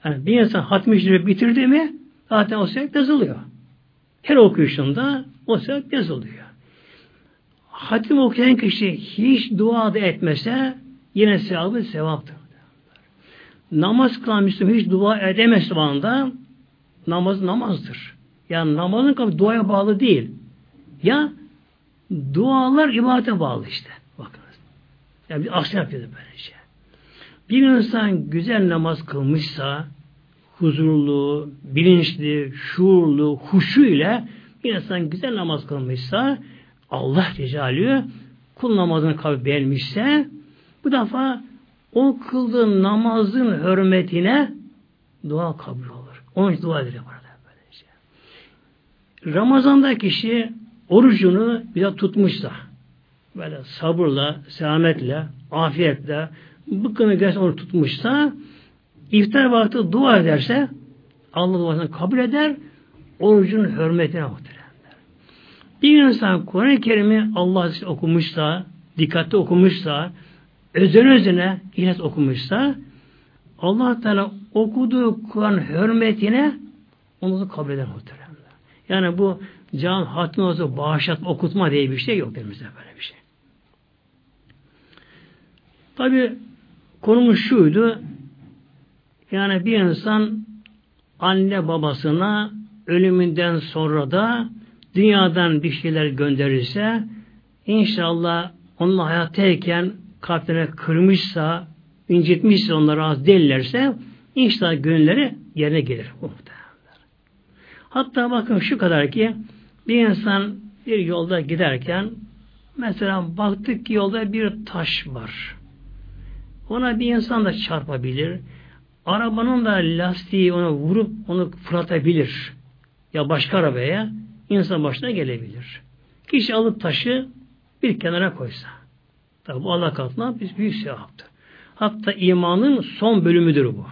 Yani bir insan hatmi bitirdi mi zaten o sevap yazılıyor. Her okuyuşunda o sevap yazılıyor. Hatim okuyan kişi hiç dua da etmese yine sevabı sevaptır. Namaz kılan Müslüman hiç dua edemez anda namaz namazdır. Yani namazın kabul duaya bağlı değil. Ya dualar ibadete bağlı işte. Bakınız. Yani bir aksi yapıyordu böyle şey. Bir insan güzel namaz kılmışsa huzurlu, bilinçli, şuurlu, huşu ile bir insan güzel namaz kılmışsa Allah Cecalü kul namazını kabul beğenmişse bu defa o kıldığı namazın hürmetine dua kabul olur. Onun için dua edilir burada. Böylece. Ramazan'da kişi orucunu bir tutmuşsa böyle sabırla, selametle, afiyetle bıkkını gerçekten onu tutmuşsa iftar vakti dua ederse Allah duasını kabul eder orucun hürmetine muhteremler. Bir insan Kur'an-ı Kerim'i Allah okumuşsa, dikkatli okumuşsa, özen özene ilet okumuşsa Allah Teala okuduğu Kur'an hürmetine onu da kabul eder muhteremler. Yani bu can hatmi olsa bağışlatma, okutma diye bir şey yok elimizde böyle bir şey. Tabi konumuz şuydu. Yani bir insan anne babasına ölümünden sonra da dünyadan bir şeyler gönderirse inşallah onunla hayattayken kalplerine kırmışsa, incitmişse, onları az değillerse inşallah gönülleri yerine gelir. Hatta bakın şu kadar ki bir insan bir yolda giderken mesela baktık ki yolda bir taş var. Ona bir insan da çarpabilir. Arabanın da lastiği ona vurup onu fırlatabilir. Ya başka arabaya insan başına gelebilir. Kişi alıp taşı bir kenara koysa. Tabi bu Allah katına biz büyük sevaptır. Hatta imanın son bölümüdür bu.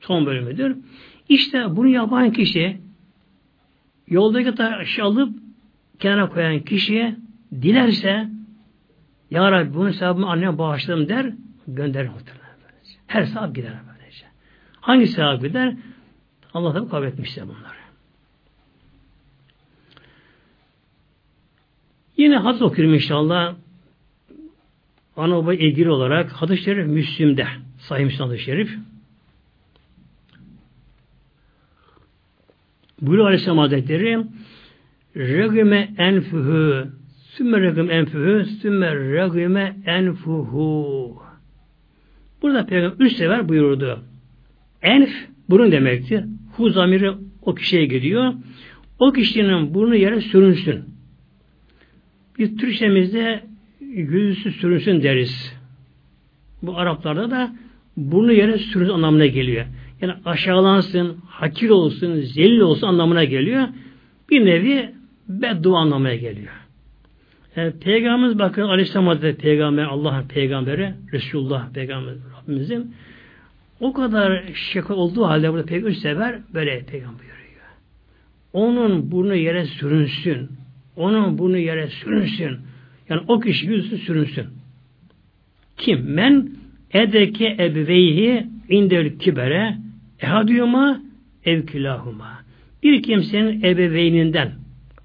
Son bölümüdür. İşte bunu yapan kişi yoldaki taşı alıp kenara koyan kişiye dilerse Ya Rabbi bunu sevabımı anneme bağışladım der gönderir muhtemelen. Her sevap gider böylece. Hangi sevap gider? Allah tabi kabul etmişse bunları. Yine hadis okuyorum inşallah. Ana baba ilgili olarak hadis-i şerif Müslim'de. Sahih Müslim hadis-i şerif. Buyuruyor Aleyhisselam Hazretleri Regüme enfühü Sümme regüm enfühü Sümme regüme enfuhu Burada Peygamber üç sefer buyurdu. Enf burun demektir. Hu zamiri o kişiye gidiyor. O kişinin burnu yere sürünsün. Biz Türkçemizde yüzüstü sürünsün deriz. Bu Araplarda da burnu yere sürünsün anlamına geliyor. Yani aşağılansın, hakir olsun, zelil olsun anlamına geliyor. Bir nevi beddua anlamına geliyor. Yani Peygamberimiz bakın Aleyhisselam Hazretleri Peygamber, Allah'ın peygamberi, Resulullah Peygamber Rabbimizin o kadar şaka olduğu halde burada peygamber sever böyle peygamber buyuruyor. Onun burnu yere sürünsün. Onun burnu yere sürünsün. Yani o kişi yüzü sürünsün. Kim? Men edeke ebveyhi indel kibere ehadiyuma evkilahuma. Bir kimsenin ebeveyninden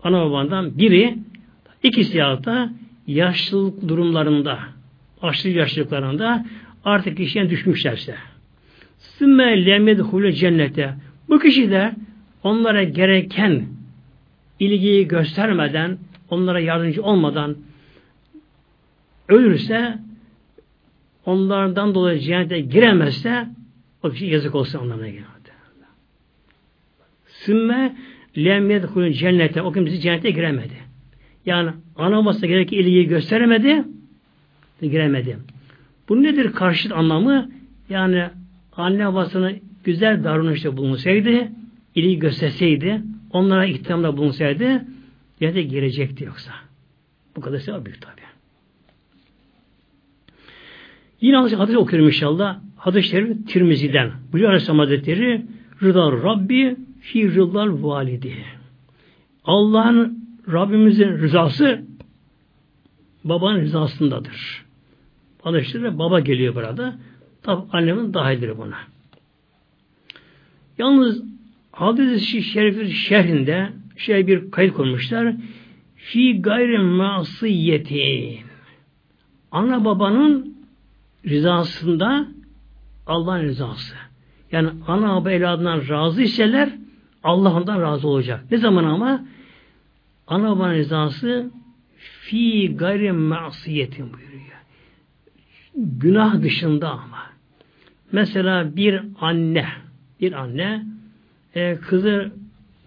ana babandan biri ikisi da yaşlılık durumlarında aşırı yaşlılıklarında artık kişiye düşmüşlerse sümme lemedhulü cennete bu kişi de onlara gereken ilgiyi göstermeden onlara yardımcı olmadan ölürse onlardan dolayı cennete giremezse o kişi yazık olsa anlamına geliyor. Sümme lem yedhulun cennete o kimse cennete giremedi. Yani ana babası gereken ilgiyi gösteremedi giremedi. Bu nedir karşıt anlamı? Yani anne babasını güzel davranışta bulunsaydı, ilgi gösterseydi, onlara ihtimamda bulunsaydı, cennete girecekti yoksa. Bu kadar sevap büyük tabi. Yine hadis okuyorum inşallah. Hadis-i Şerif Tirmizi'den. Buyuruyor Aleyhisselam Hazretleri Rıda Rabbi fi rıdal validi. Allah'ın Rabbimizin rızası babanın rızasındadır. Alıştırır baba geliyor burada. Tabi annemin dahildir buna. Yalnız hadis-i şerifin şehrinde şey bir kayıt koymuşlar. Fi gayri masiyetin. Ana babanın rızasında Allah'ın rızası. Yani ana baba evladından razı iseler Allah ondan razı olacak. Ne zaman ama? Ana babanın rızası fi gayri masiyetin buyuruyor. Günah dışında ama. Mesela bir anne bir anne e, kızı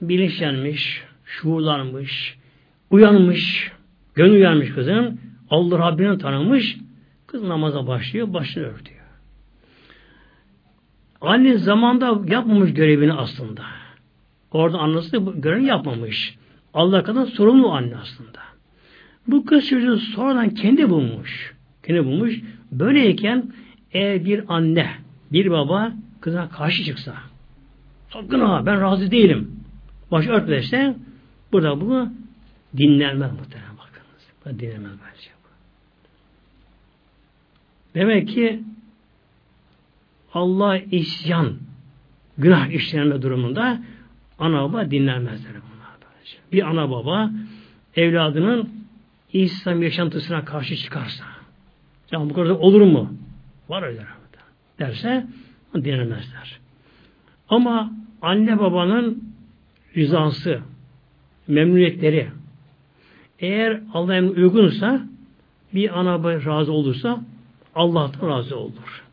bilinçlenmiş, şuurlanmış, uyanmış, gönül uyanmış kızın. Allah Rabbini tanımış. Kız namaza başlıyor, başını örtüyor. Anne zamanda yapmamış görevini aslında. Orada annesi bu yapmamış. Allah kadar sorumlu anne aslında. Bu kız çocuğu sonradan kendi bulmuş. Kendi bulmuş. Böyleyken eğer bir anne, bir baba kızına karşı çıksa, sakın ha ben razı değilim. Baş örtmezse burada bunu dinlenmez muhtemelen bakınız. Bu dinlenmez bence. Demek ki Allah isyan, günah işlenme durumunda ana baba dinlenmezler bunlar. Bir ana baba evladının İslam yaşantısına karşı çıkarsa, ya bu kadar olur mu? Var öyle derse dinlemezler. Ama anne babanın rızası, memnuniyetleri eğer Allah'a uygunsa bir ana baba razı olursa Allah'tan razı olur.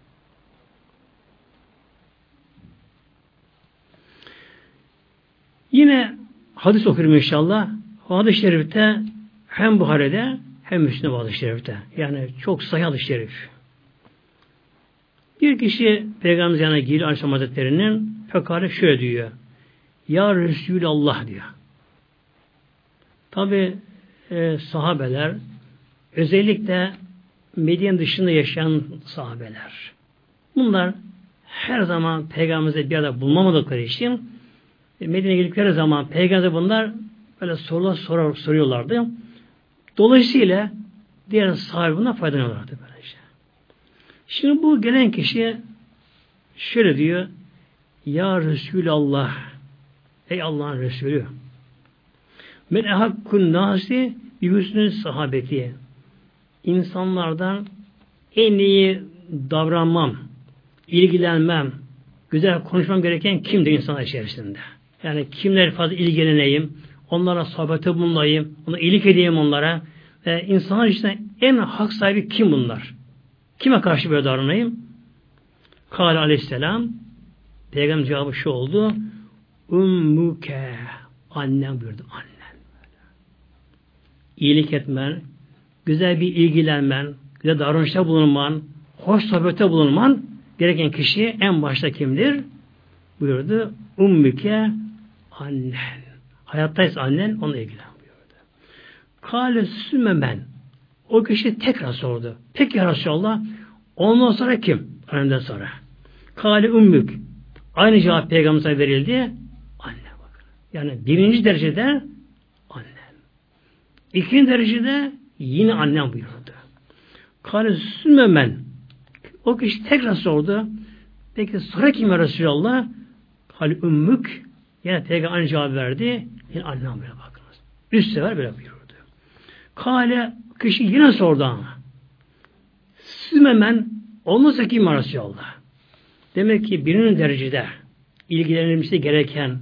Yine hadis okurum inşallah. Hadis-i şerifte hem Buhari'de hem Müslüm hadis-i şerifte. Yani çok hadis-i şerif. Bir kişi Peygamber yanına giriyor Aleyhisselam Hazretleri'nin fekare şöyle diyor. Ya Resulallah diyor. Tabi e, sahabeler özellikle Medine dışında yaşayan sahabeler. Bunlar her zaman peygamberimize bir arada bulmamadıkları için e, Medine'ye geldikleri zaman peygamber bunlar böyle sorular sorar, soruyorlardı. Dolayısıyla diğer sahibi bundan faydalanıyorlardı böylece. Şimdi bu gelen kişi şöyle diyor Ya Resulallah Ey Allah'ın Resulü Men ehakkun nasi bir sahabeti insanlardan en iyi davranmam, ilgilenmem, güzel konuşmam gereken kimdir insanlar içerisinde? Yani kimler fazla ilgileneyim, onlara sohbete bulunayım, ona iyilik edeyim onlara. Ve insanlar içinde en hak sahibi kim bunlar? Kime karşı böyle davranayım? Kale aleyhisselam Peygamber cevabı şu oldu. Ummuke annem buyurdu. Annen. İyilik etmen, güzel bir ilgilenmen, güzel davranışta bulunman, hoş sohbete bulunman gereken kişi en başta kimdir? Buyurdu. Ummüke annen. Hayattaysa annen onunla ilgilen buyurdu. Kale sümemen. O kişi tekrar sordu. Peki ya Resulallah ondan sonra kim? Annemden sonra. Kale ümmük. Aynı cevap peygamberimize verildi. Anne bakın. Yani birinci derecede annen. İkinci derecede Yine annem buyurdu. Kale sümemen. O kişi tekrar sordu. Peki sonra kim ya Resulallah? Kale ümmük. Yine peygamber aynı cevap verdi. Yine annem böyle bakınız. Üst sefer böyle buyurdu. Kale kişi yine sordu ama. Sümemen olmazsa kim ya Resulallah? Demek ki birinin derecede ilgilenilmesi gereken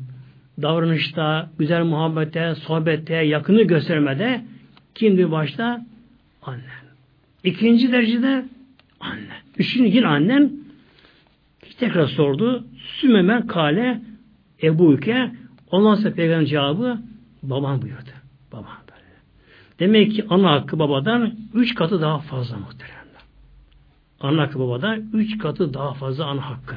davranışta, güzel muhabbete, sohbette, yakını göstermede Kimdi başta? Annen. İkinci derecede annen. Üçüncü yine annen tekrar sordu. Sümemen kale Ebu Üke ondan sonra peygamber cevabı baban buyurdu. Baban böyle. Demek ki ana hakkı babadan üç katı daha fazla muhteremler. Ana hakkı babadan üç katı daha fazla ana hakkı.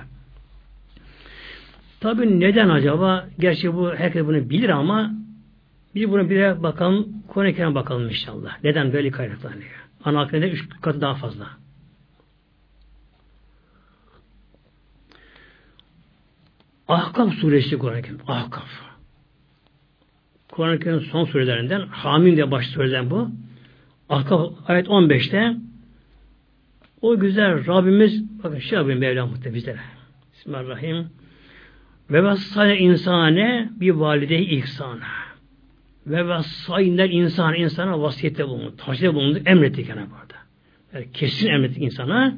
Tabi neden acaba? Gerçi bu herkes bunu bilir ama bir buna bir bakalım, Kur'an-ı bakalım inşallah. Neden böyle kaynaklanıyor? Ana hakkında üç katı daha fazla. Ahkaf suresi Kur'an-ı Kerim. Ahkaf. Kur'an-ı Kerim'in son surelerinden Hamim diye baş sureden bu. Ahkaf ayet 15'te o güzel Rabbimiz bakın şey yapayım Mevlam bizlere. Bismillahirrahmanirrahim. Ve vassaya insane bir valide ihsana. Ve vassayinler insan insana vasiyette bulundu. Tavsiyede bulundu. Emretti burada. Yani kesin emretti insana.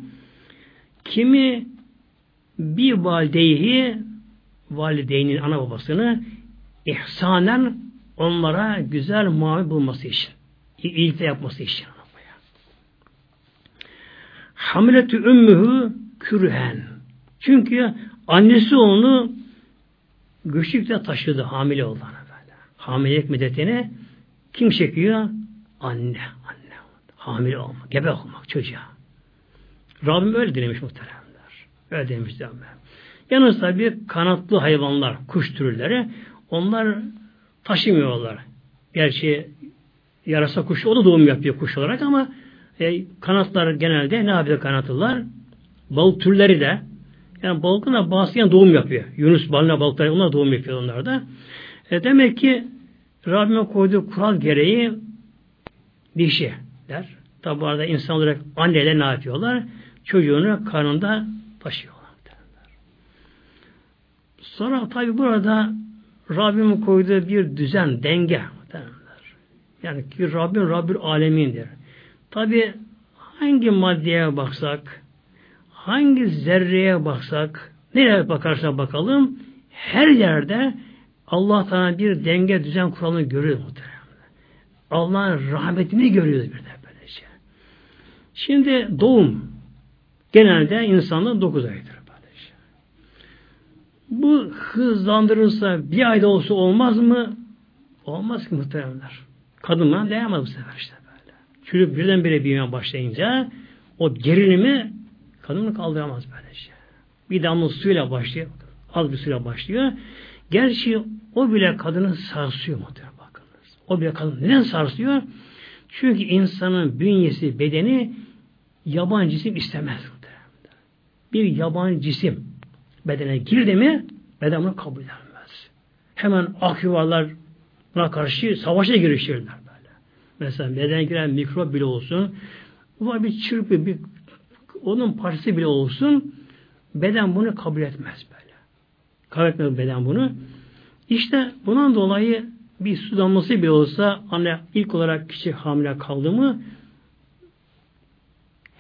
Kimi bir valideyi valideynin ana babasını ihsanen onlara güzel muamele bulması için. İyilikte yapması için. Hamiletü ümmühü kürhen. Çünkü annesi onu güçlükle taşıdı hamile olduğunu böyle. Hamilelik müddetini kim çekiyor? Anne. Anne. Hamile olmak, gebe olmak çocuğa. Rabbim öyle denemiş muhteremler. Öyle demiş Rabbim. Yalnız tabi kanatlı hayvanlar, kuş türleri onlar taşımıyorlar. Gerçi yarasa kuşu o da doğum yapıyor kuş olarak ama e, kanatlar genelde ne yapıyor kanatlılar? Balık türleri de yani balıkın da bazı doğum yapıyor. Yunus balina balıkları onlar doğum yapıyor onlar da. E, demek ki Rabbime koyduğu kural gereği dişiler. Tabi arada insan olarak anneler ne yapıyorlar? Çocuğunu karnında taşıyorlar. Sonra tabi burada Rabbimin koyduğu bir düzen, denge. Yani ki Rabbim Rabbül Alemin'dir. Tabi hangi maddeye baksak, hangi zerreye baksak, nereye bakarsa bakalım, her yerde Allah Teala bir denge düzen kuralını görüyor muhtemelen. Allah'ın rahmetini görüyoruz bir de böylece. Şimdi doğum genelde insanın 9 aydır. Bu hızlandırılsa bir ayda olsa olmaz mı? Olmaz ki muhteremler. Kadınlar dayanamaz bu sefer işte böyle. Çocuk birdenbire büyümeye başlayınca o gerilimi kadını kaldıramaz böylece. Bir damla suyla başlıyor. Az bir suyla başlıyor. Gerçi o bile kadını sarsıyor muhtemelen bakınız. O bile kadın neden sarsıyor? Çünkü insanın bünyesi, bedeni yabancı cisim istemez. Bir yabancı cisim bedene girdi mi beden bunu kabul etmez. Hemen ak yuvarlar buna karşı savaşa girişirler böyle. Mesela bedene giren mikrop bile olsun bu bir çırpı, bir onun parçası bile olsun beden bunu kabul etmez böyle. Kabul etmez beden bunu. İşte bundan dolayı bir su damlası bile olsa anne ilk olarak kişi hamile kaldı mı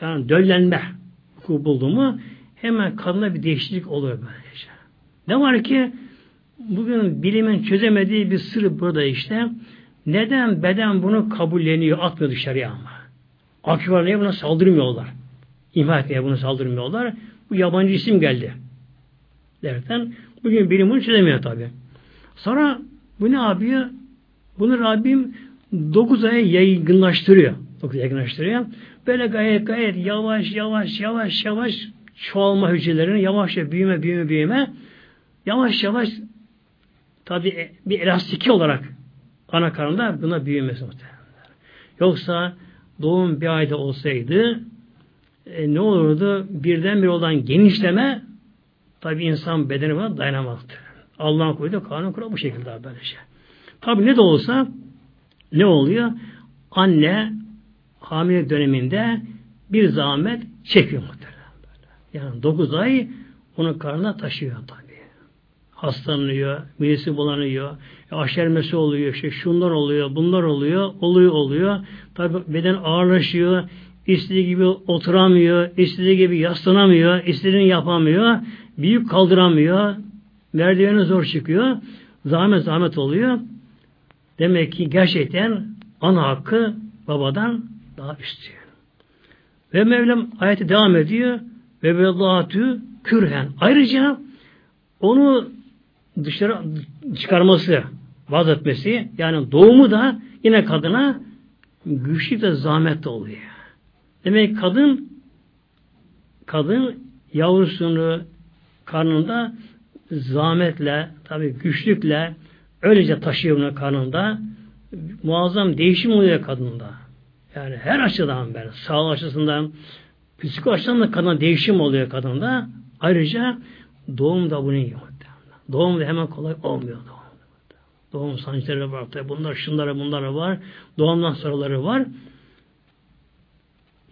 yani döllenme buldu mu hemen kadına bir değişiklik oluyor böylece. Ne var ki bugün bilimin çözemediği bir sır burada işte. Neden beden bunu kabulleniyor, atmıyor dışarıya ama. Aküvar niye buna saldırmıyorlar? İmha etmeye bunu saldırmıyorlar. Bu yabancı isim geldi. Derken bugün bilim bunu çözemiyor tabi. Sonra bu ne yapıyor? Bunu Rabbim 9 aya yaygınlaştırıyor. 9 yaygınlaştırıyor. Böyle gayet gayet yavaş yavaş yavaş yavaş çoğalma hücrelerinin yavaşça büyüme büyüme büyüme yavaş yavaş tabi bir elastiki olarak ana karnında buna büyümesi muhtemelen. Yoksa doğum bir ayda olsaydı e, ne olurdu? Birden bir olan genişleme tabi insan bedeni buna dayanamazdı. Allah'ın koyduğu kanun kuralı bu şekilde böylece. Tabi ne de olsa ne oluyor? Anne hamile döneminde bir zahmet çekiyor muhtemelen. Yani dokuz ay onun karnına taşıyor tabi. Hastalanıyor, midesi bulanıyor, aşermesi oluyor, işte şunlar oluyor, bunlar oluyor, oluyor oluyor. Tabi beden ağırlaşıyor, istediği gibi oturamıyor, istediği gibi yaslanamıyor, istediğini yapamıyor, büyük kaldıramıyor, merdiveni zor çıkıyor, zahmet zahmet oluyor. Demek ki gerçekten ana hakkı babadan daha üstü. Ve Mevlam ayeti devam ediyor. Ve vedatü kürhen. Ayrıca onu dışarı çıkarması, vazetmesi yani doğumu da yine kadına güçlü de zahmet oluyor. Demek kadın kadın yavrusunu karnında zahmetle, tabi güçlükle öylece taşıyor bunu karnında. Muazzam değişim oluyor kadında. Yani her açıdan böyle, sağlık açısından, psikolojik açıdan da kadına değişim oluyor kadında. Ayrıca doğum da bunu yiyor. Doğum da hemen kolay olmuyor doğum. Doğum sancıları var. Bunlar şunlara bunlara var. Doğumdan sonraları var.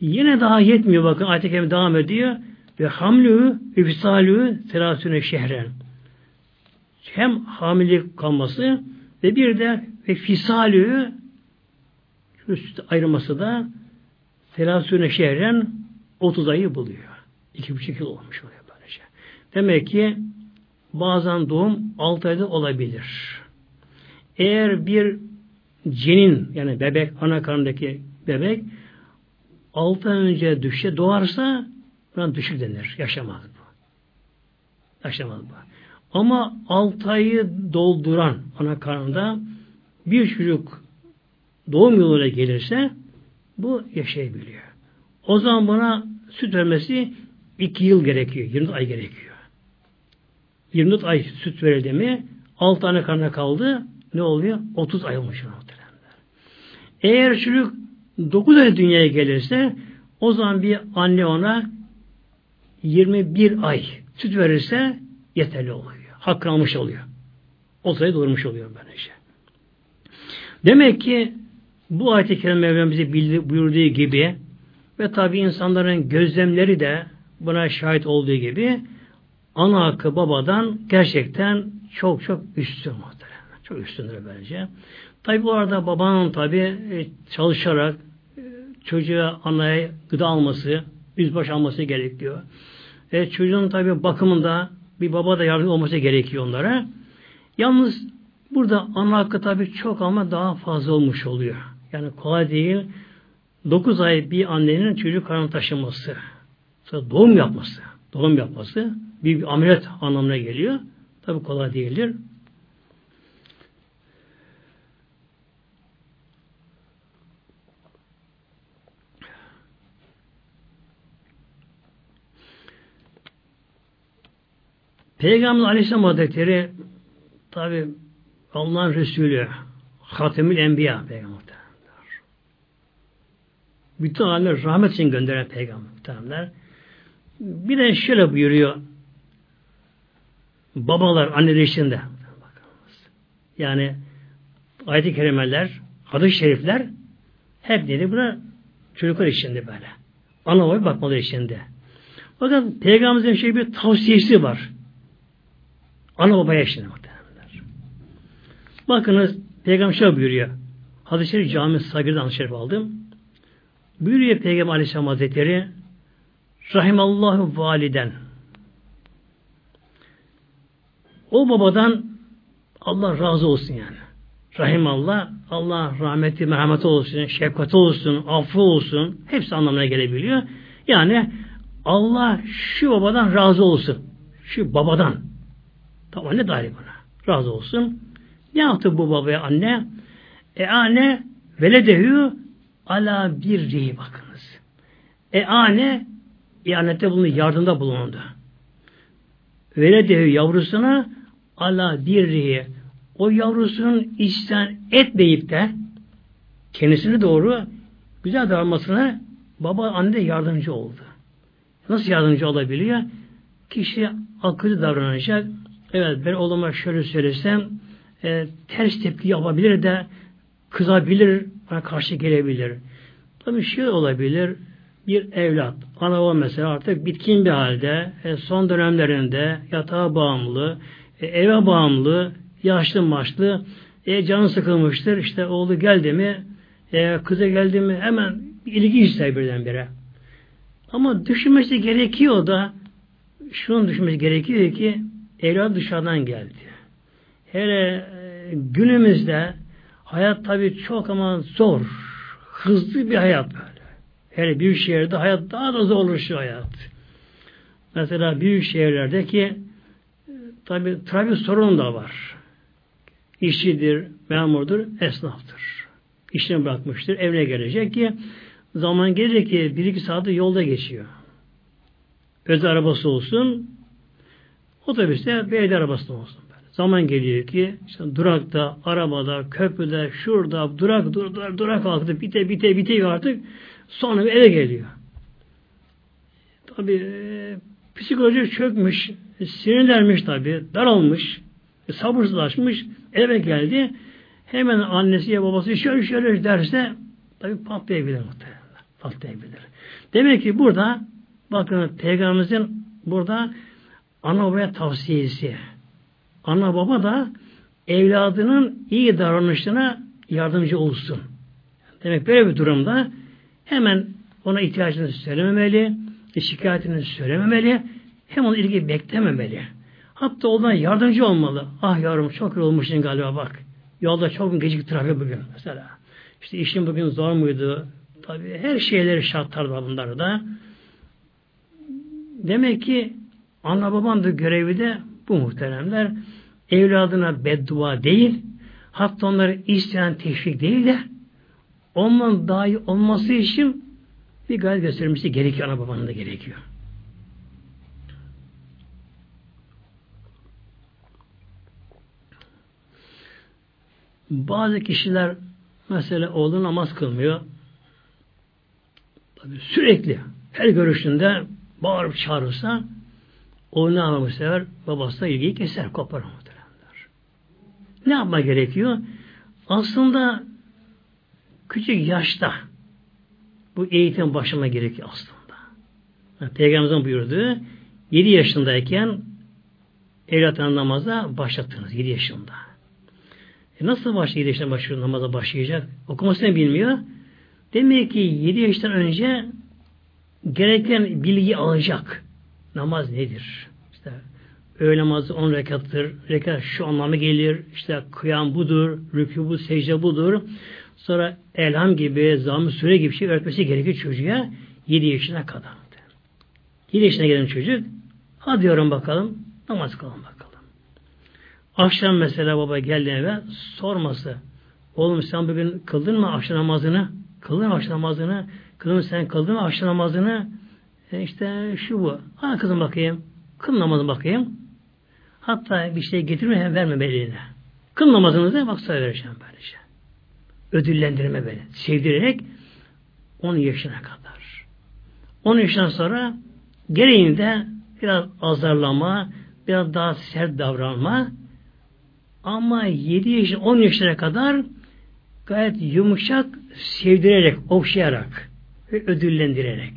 Yine daha yetmiyor bakın ayet-i kerime devam ediyor. Ve hamlü ve fisalü selasüne şehren. Hem hamilelik kalması ve bir de ve fisalü üst ayrılması da selasüne şehren 30 ayı buluyor. İki buçuk yıl olmuş oluyor böylece. Demek ki bazen doğum 6 ayda olabilir. Eğer bir cenin yani bebek ana karnındaki bebek 6 ay önce düşe doğarsa buna düşük denir. Yaşamaz bu. Yaşamaz bu. Ama 6 ayı dolduran ana karnında bir çocuk doğum yoluyla gelirse bu yaşayabiliyor. O zaman buna süt vermesi 2 yıl gerekiyor. 20 ay gerekiyor. 24 ay süt verildi mi 6 tane karnına kaldı. Ne oluyor? 30 ay olmuş. Eğer çocuk 9 ay dünyaya gelirse o zaman bir anne ona 21 ay süt verirse yeterli oluyor. Hakkını almış oluyor. O sayı doğurmuş oluyor böylece. Demek ki bu ayet-i kerime bize buyurduğu gibi ve tabi insanların gözlemleri de buna şahit olduğu gibi ana hakkı babadan gerçekten çok çok üstün muhtemelen. Çok üstündür bence. Tabi bu arada babanın tabi e, çalışarak e, çocuğa anaya gıda alması, yüzbaşı alması gerekiyor. E, çocuğun tabi bakımında bir baba da yardım olması gerekiyor onlara. Yalnız burada ana hakkı tabi çok ama daha fazla olmuş oluyor. Yani kolay değil. 9 ay bir annenin çocuk karnı taşıması. Sonra doğum yapması. Doğum yapması bir, bir ameliyat anlamına geliyor. Tabi kolay değildir. Peygamber Aleyhisselam Hazretleri tabi Allah'ın Resulü Hatemül Enbiya Peygamber bütün alemler rahmet için gönderen peygamberler. Bir de şöyle buyuruyor babalar anneler içinde yani ayet-i kerimeler hadis-i şerifler hep dedi buna çocuklar içinde böyle. Ana baba bakmaları içinde. Bakın Peygamberimizin şey bir tavsiyesi var. Ana babaya şimdi muhtemelenler. Bakınız Peygamber şöyle buyuruyor. Hadis-i Şerif Cami Sagir'den hadis aldım. Buyuruyor Peygamber Aleyhisselam Hazretleri Rahimallahu validen o babadan Allah razı olsun yani. Rahimallah, Allah rahmeti, merhameti olsun, şefkati olsun, affı olsun. Hepsi anlamına gelebiliyor. Yani Allah şu babadan razı olsun. Şu babadan. Tamam ne dair buna. Razı olsun. Ne yaptı bu babaya anne? E anne veledehü ala bir rihi bakınız. E ane ihanette bulundu, yardımda bulundu. Veledehü yavrusuna ala bir rihi o yavrusunun işten etmeyip de kendisini doğru güzel davranmasına baba anne yardımcı oldu. Nasıl yardımcı olabiliyor? Kişi akıllı davranacak. Evet ben oğluma şöyle söylesem e, ters tepki yapabilir de kızabilir, bana karşı gelebilir. Tabii şey olabilir, bir evlat, ana baba mesela artık bitkin bir halde, e, son dönemlerinde yatağa bağımlı, e, eve bağımlı, yaşlı maçlı, e, canı sıkılmıştır, işte oğlu geldi mi, e, kıza geldi mi hemen ilgi ister birdenbire. Ama düşünmesi gerekiyor da, şunun düşünmesi gerekiyor ki, evlat dışarıdan geldi. Hele e, günümüzde hayat tabii çok ama zor, hızlı bir hayat böyle. Hele büyük şehirde hayat daha da zorlaşıyor hayat. Mesela büyük şehirlerdeki tabi trafik sorunu da var. İşçidir, memurdur, esnaftır. İşini bırakmıştır, evine gelecek ki zaman gelecek ki bir iki saati yolda geçiyor. Özel arabası olsun, otobüste belediye arabası olsun. Zaman geliyor ki işte durakta, arabada, köprüde, şurada, durak, dur, durak, durak altında bite, bite, bite artık sonra eve geliyor. Tabi e, psikoloji çökmüş, sinirlenmiş tabi, daralmış, E, sabırsızlaşmış. Eve geldi. Hemen annesi babası şöyle şöyle derse tabi patlayabilir muhtemelen. Patlayabilir. Demek ki burada bakın Peygamberimizin burada ana babaya tavsiyesi. Ana baba da evladının iyi davranışına yardımcı olsun. Demek böyle bir durumda hemen ona ihtiyacını söylememeli, şikayetini söylememeli, hem onun ilgi beklememeli. Hatta ona yardımcı olmalı. Ah yavrum çok yorulmuşsun galiba bak. Yolda çok gecik trafik bugün mesela. İşte işin bugün zor muydu? Tabii her şeyleri şartlar var bunları da. Demek ki ana babanın da görevi de bu muhteremler. Evladına beddua değil, hatta onları isteyen teşvik değil de ondan daha iyi olması için bir gayret göstermesi gerekiyor. Ana babanın da gerekiyor. Bazı kişiler mesela oğlu namaz kılmıyor. Tabii sürekli her görüşünde bağırıp çağırırsa o ne yapar bu sefer? İlgiyi keser, kopar muhtemelenler. Ne yapma gerekiyor? Aslında küçük yaşta bu eğitim başlama gerekiyor aslında. Peygamberimizin buyurduğu 7 yaşındayken evlatlarına namaza başlattınız 7 yaşında. E nasıl başlayacak 7 yaşında başlıyor namaza başlayacak? Okumasını bilmiyor. Demek ki 7 yaştan önce gereken bilgi alacak. Namaz nedir? Öğle namazı 10 rekattır. Rekat şu anlamı gelir. İşte kıyam budur. Rükû bu, secde budur. Sonra elham gibi, zam süre gibi şey öğretmesi gerekiyor çocuğa 7 yaşına kadar. 7 yaşına gelen çocuk hadi diyorum bakalım namaz kılalım bakalım. Akşam mesela baba geldi eve sorması oğlum sen bugün kıldın mı akşam namazını? Kıldın mı akşam namazını? Kızım sen kıldın mı akşam namazını? E işte şu bu. Ha kızım bakayım. Kıl namazını bakayım. Hatta bir şey getirme hem verme eline. Kıl namazınızı bak söyle vereceğim böylece. Ödüllendirme böyle. Sevdirerek 10 yaşına kadar. 10 yaşından sonra gereğinde biraz azarlama, biraz daha sert davranma ama 7 yaş, 10 yaşına kadar gayet yumuşak sevdirerek, okşayarak ve ödüllendirerek.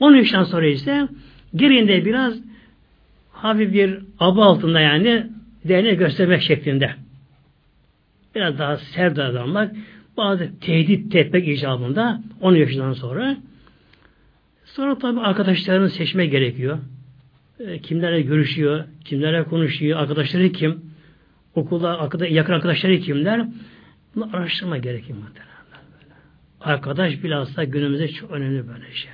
10 yaşından sonra ise gereğinde biraz hafif bir aba altında yani değerini göstermek şeklinde. Biraz daha sert davranmak, bazı tehdit etmek icabında 10 yaşından sonra. Sonra tabi arkadaşlarını seçme gerekiyor. E, kimlerle görüşüyor, kimlerle konuşuyor, arkadaşları kim, okulda yakın arkadaşları kimler, bunu araştırma gerekiyor muhtemelen. Arkadaş bilhassa günümüzde çok önemli böyle şey.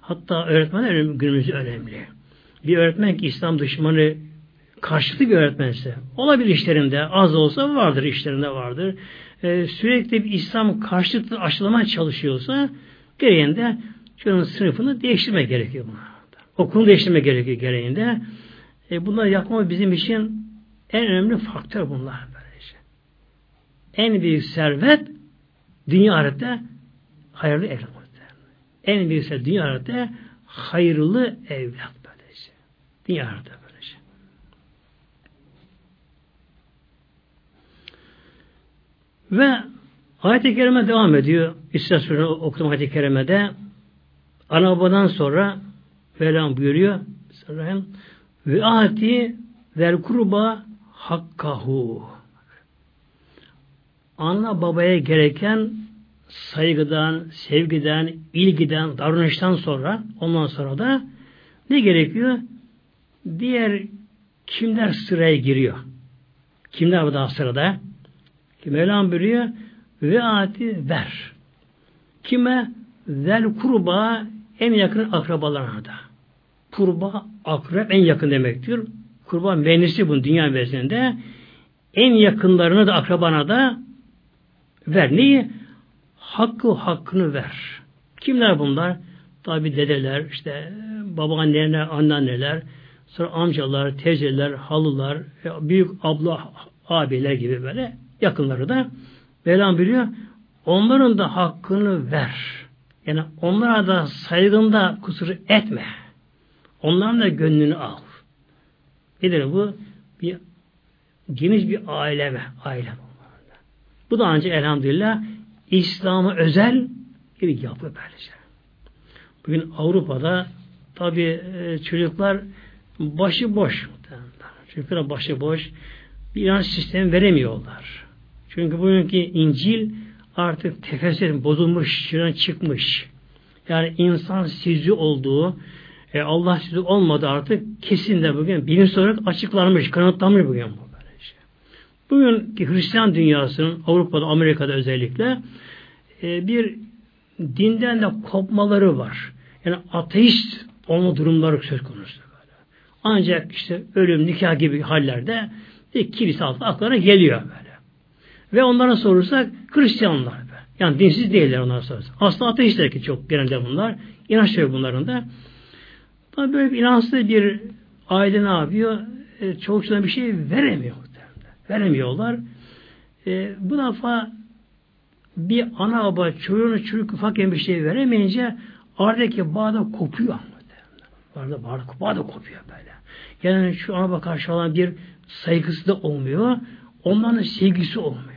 Hatta öğretmenler günümüzde önemli. Bir öğretmen ki İslam düşmanı karşıtı bir öğretmense olabilir işlerinde az olsa vardır işlerinde vardır. Ee, sürekli bir İslam karşıtı aşılamaya çalışıyorsa gereğinde çocuğun sınıfını değiştirme gerekiyor buna. Okulunu değiştirme gerekiyor gereğinde. E, bunları yapmak bizim için en önemli faktör bunlar. Böylece. En büyük servet dünya ahirette hayırlı evlat. En büyük servet dünya ahirette hayırlı evlat. Dünya ahirette böylece. Ve ayet-i kerime devam ediyor. İsra Suresi'ni okudum ayet-i kerimede. Ana babadan sonra Mevlam buyuruyor. Ve ati ver kurba hakkahu. Ana babaya gereken saygıdan, sevgiden, ilgiden, davranıştan sonra ondan sonra da ne gerekiyor? Diğer kimler sıraya giriyor? Kimler bu daha sırada? Mevlam buyuruyor ve ati ver. Kime? Zel kurba en yakın akrabalarına da. Kurba, akrep en yakın demektir. Kurban mühendisi bunun dünya mühendisinde. En yakınlarına da akrabana da ver. Neyi? Hakkı hakkını ver. Kimler bunlar? Tabi dedeler, işte babaanneler, anneanneler, sonra amcalar, teyzeler, halılar, büyük abla, abiler gibi böyle yakınları da Mevlam biliyor. Onların da hakkını ver. Yani onlara da saygında kusur etme. Onların da gönlünü al. Nedir bu? Bir geniş bir aile ve aile. Bu da ancak elhamdülillah İslam'a özel bir yapı böylece. Bugün Avrupa'da tabi e, çocuklar başı boş. Çocuklar başı boş. Bir inanç sistemi veremiyorlar. Çünkü bugünkü İncil artık tefessir bozulmuş, şuradan çıkmış. Yani insan sizi olduğu, e, Allah sizi olmadı artık kesin de bugün bilim olarak açıklanmış, kanıtlanmış bugün bu. Böylece. Bugünkü Hristiyan dünyasının Avrupa'da, Amerika'da özellikle e, bir dinden de kopmaları var. Yani ateist olma durumları söz konusu. Ancak işte ölüm, nikah gibi hallerde bir kilise altı aklara geliyor böyle. Ve onlara sorursak Hristiyanlar. Be. Yani dinsiz değiller onlara sorursak. Aslında ateistler ki çok genelde bunlar. İnanç yok bunların da. Tabi böyle bir inançsız bir aile ne yapıyor? E, çocuklarına bir şey veremiyor. Veremiyorlar. E, bu defa bir ana baba çocuğunu çocuk ufakken bir şey veremeyince aradaki bağ da kopuyor. Arada bağ, bağ da kopuyor böyle. Yani şu ana baba karşı olan bir saygısı da olmuyor. Onların sevgisi olmuyor.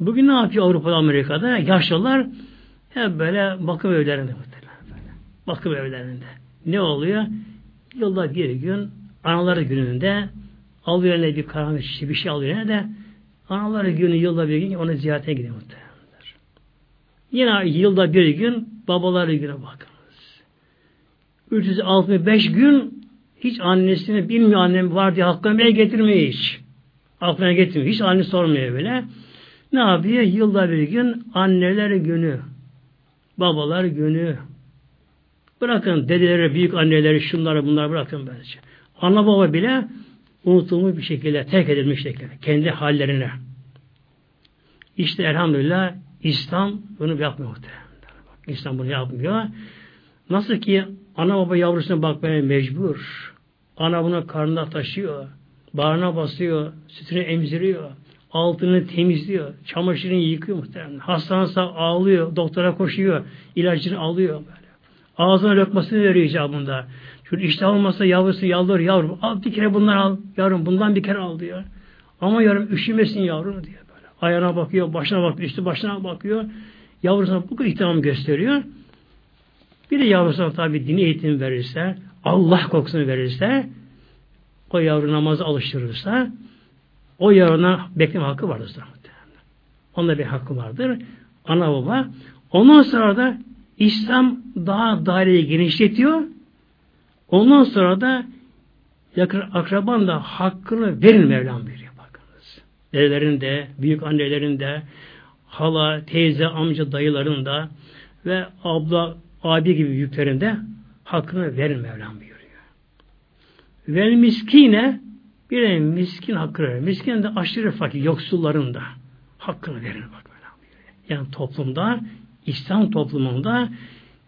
Bugün ne yapıyor Avrupa'da, Amerika'da? Yaşlılar hep böyle bakım evlerinde böyle. Bakım evlerinde. Ne oluyor? Yılda bir gün anaları gününde alıyor eline bir karanlık şişe bir şey alıyor eline de anaları günü yılda bir gün ona ziyarete gidiyor muhtemelenler. Yine yılda bir gün babaları güne bakınız. 365 gün hiç annesini bilmiyor annem var diye hakkını bile getirmiyor hiç. Aklına getirmiyor. Hiç anne sormuyor böyle. Ne yapıyor? Yılda bir gün anneler günü, babalar günü. Bırakın dedeleri, büyük anneleri, şunları bunları bırakın bence. Ana baba bile unutulmuş bir şekilde, terk edilmiş şekilde, kendi hallerine. İşte elhamdülillah İslam bunu yapmıyor. İslam bunu yapmıyor. Nasıl ki ana baba yavrusuna bakmaya mecbur. Ana bunu karnında taşıyor. Bağrına basıyor. Sütünü emziriyor altını temizliyor, çamaşırını yıkıyor muhtemelen. Hastansa ağlıyor, doktora koşuyor, ilacını alıyor böyle. Ağzına lokmasını veriyor icabında. Çünkü işte olmasa yavrusu yalvar yavrum al bir kere bunları al yavrum bundan bir kere al diyor. Ama yavrum üşümesin yavrum diyor böyle. Ayağına bakıyor, başına bakıyor, işte başına bakıyor. Yavrusuna bu kadar ihtimam gösteriyor. Bir de yavrusuna tabi dini eğitim verirse, Allah kokusunu verirse, o yavru namazı alıştırırsa, o yarına bekleme hakkı vardır. Onda bir hakkı vardır. Ana baba. Ondan sonra da İslam daha daireyi genişletiyor. Ondan sonra da yakın akraban da hakkını verin Mevlam veriyor bakınız. Dedelerin de, büyük annelerin de, hala, teyze, amca, dayıların da ve abla, abi gibi büyüklerinde hakkını verin Mevlam buyuruyor. Vel miskine bir de miskin hakkını verir. Miskin de aşırı fakir, yoksulların da hakkını verir. Bak Yani toplumda, İslam toplumunda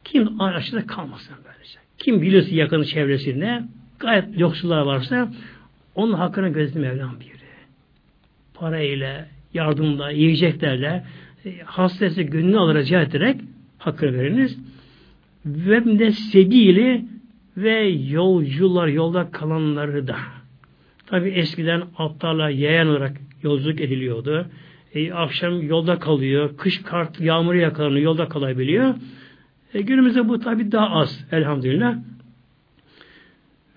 kim aşırı kalmasın böylece. Kim biliyorsa yakın çevresinde gayet yoksullar varsa onun hakkını gözetim Mevlam biri. Parayla, yardımla, yiyeceklerle e, hastası gönlünü alır rica ederek hakkını veriniz. Ve de sebili ve yolcular, yolda kalanları da Tabi eskiden atlarla yayan olarak yolculuk ediliyordu. E, akşam yolda kalıyor. Kış kart, yağmur yakalanıyor. Yolda kalabiliyor. E, günümüzde bu tabi daha az elhamdülillah.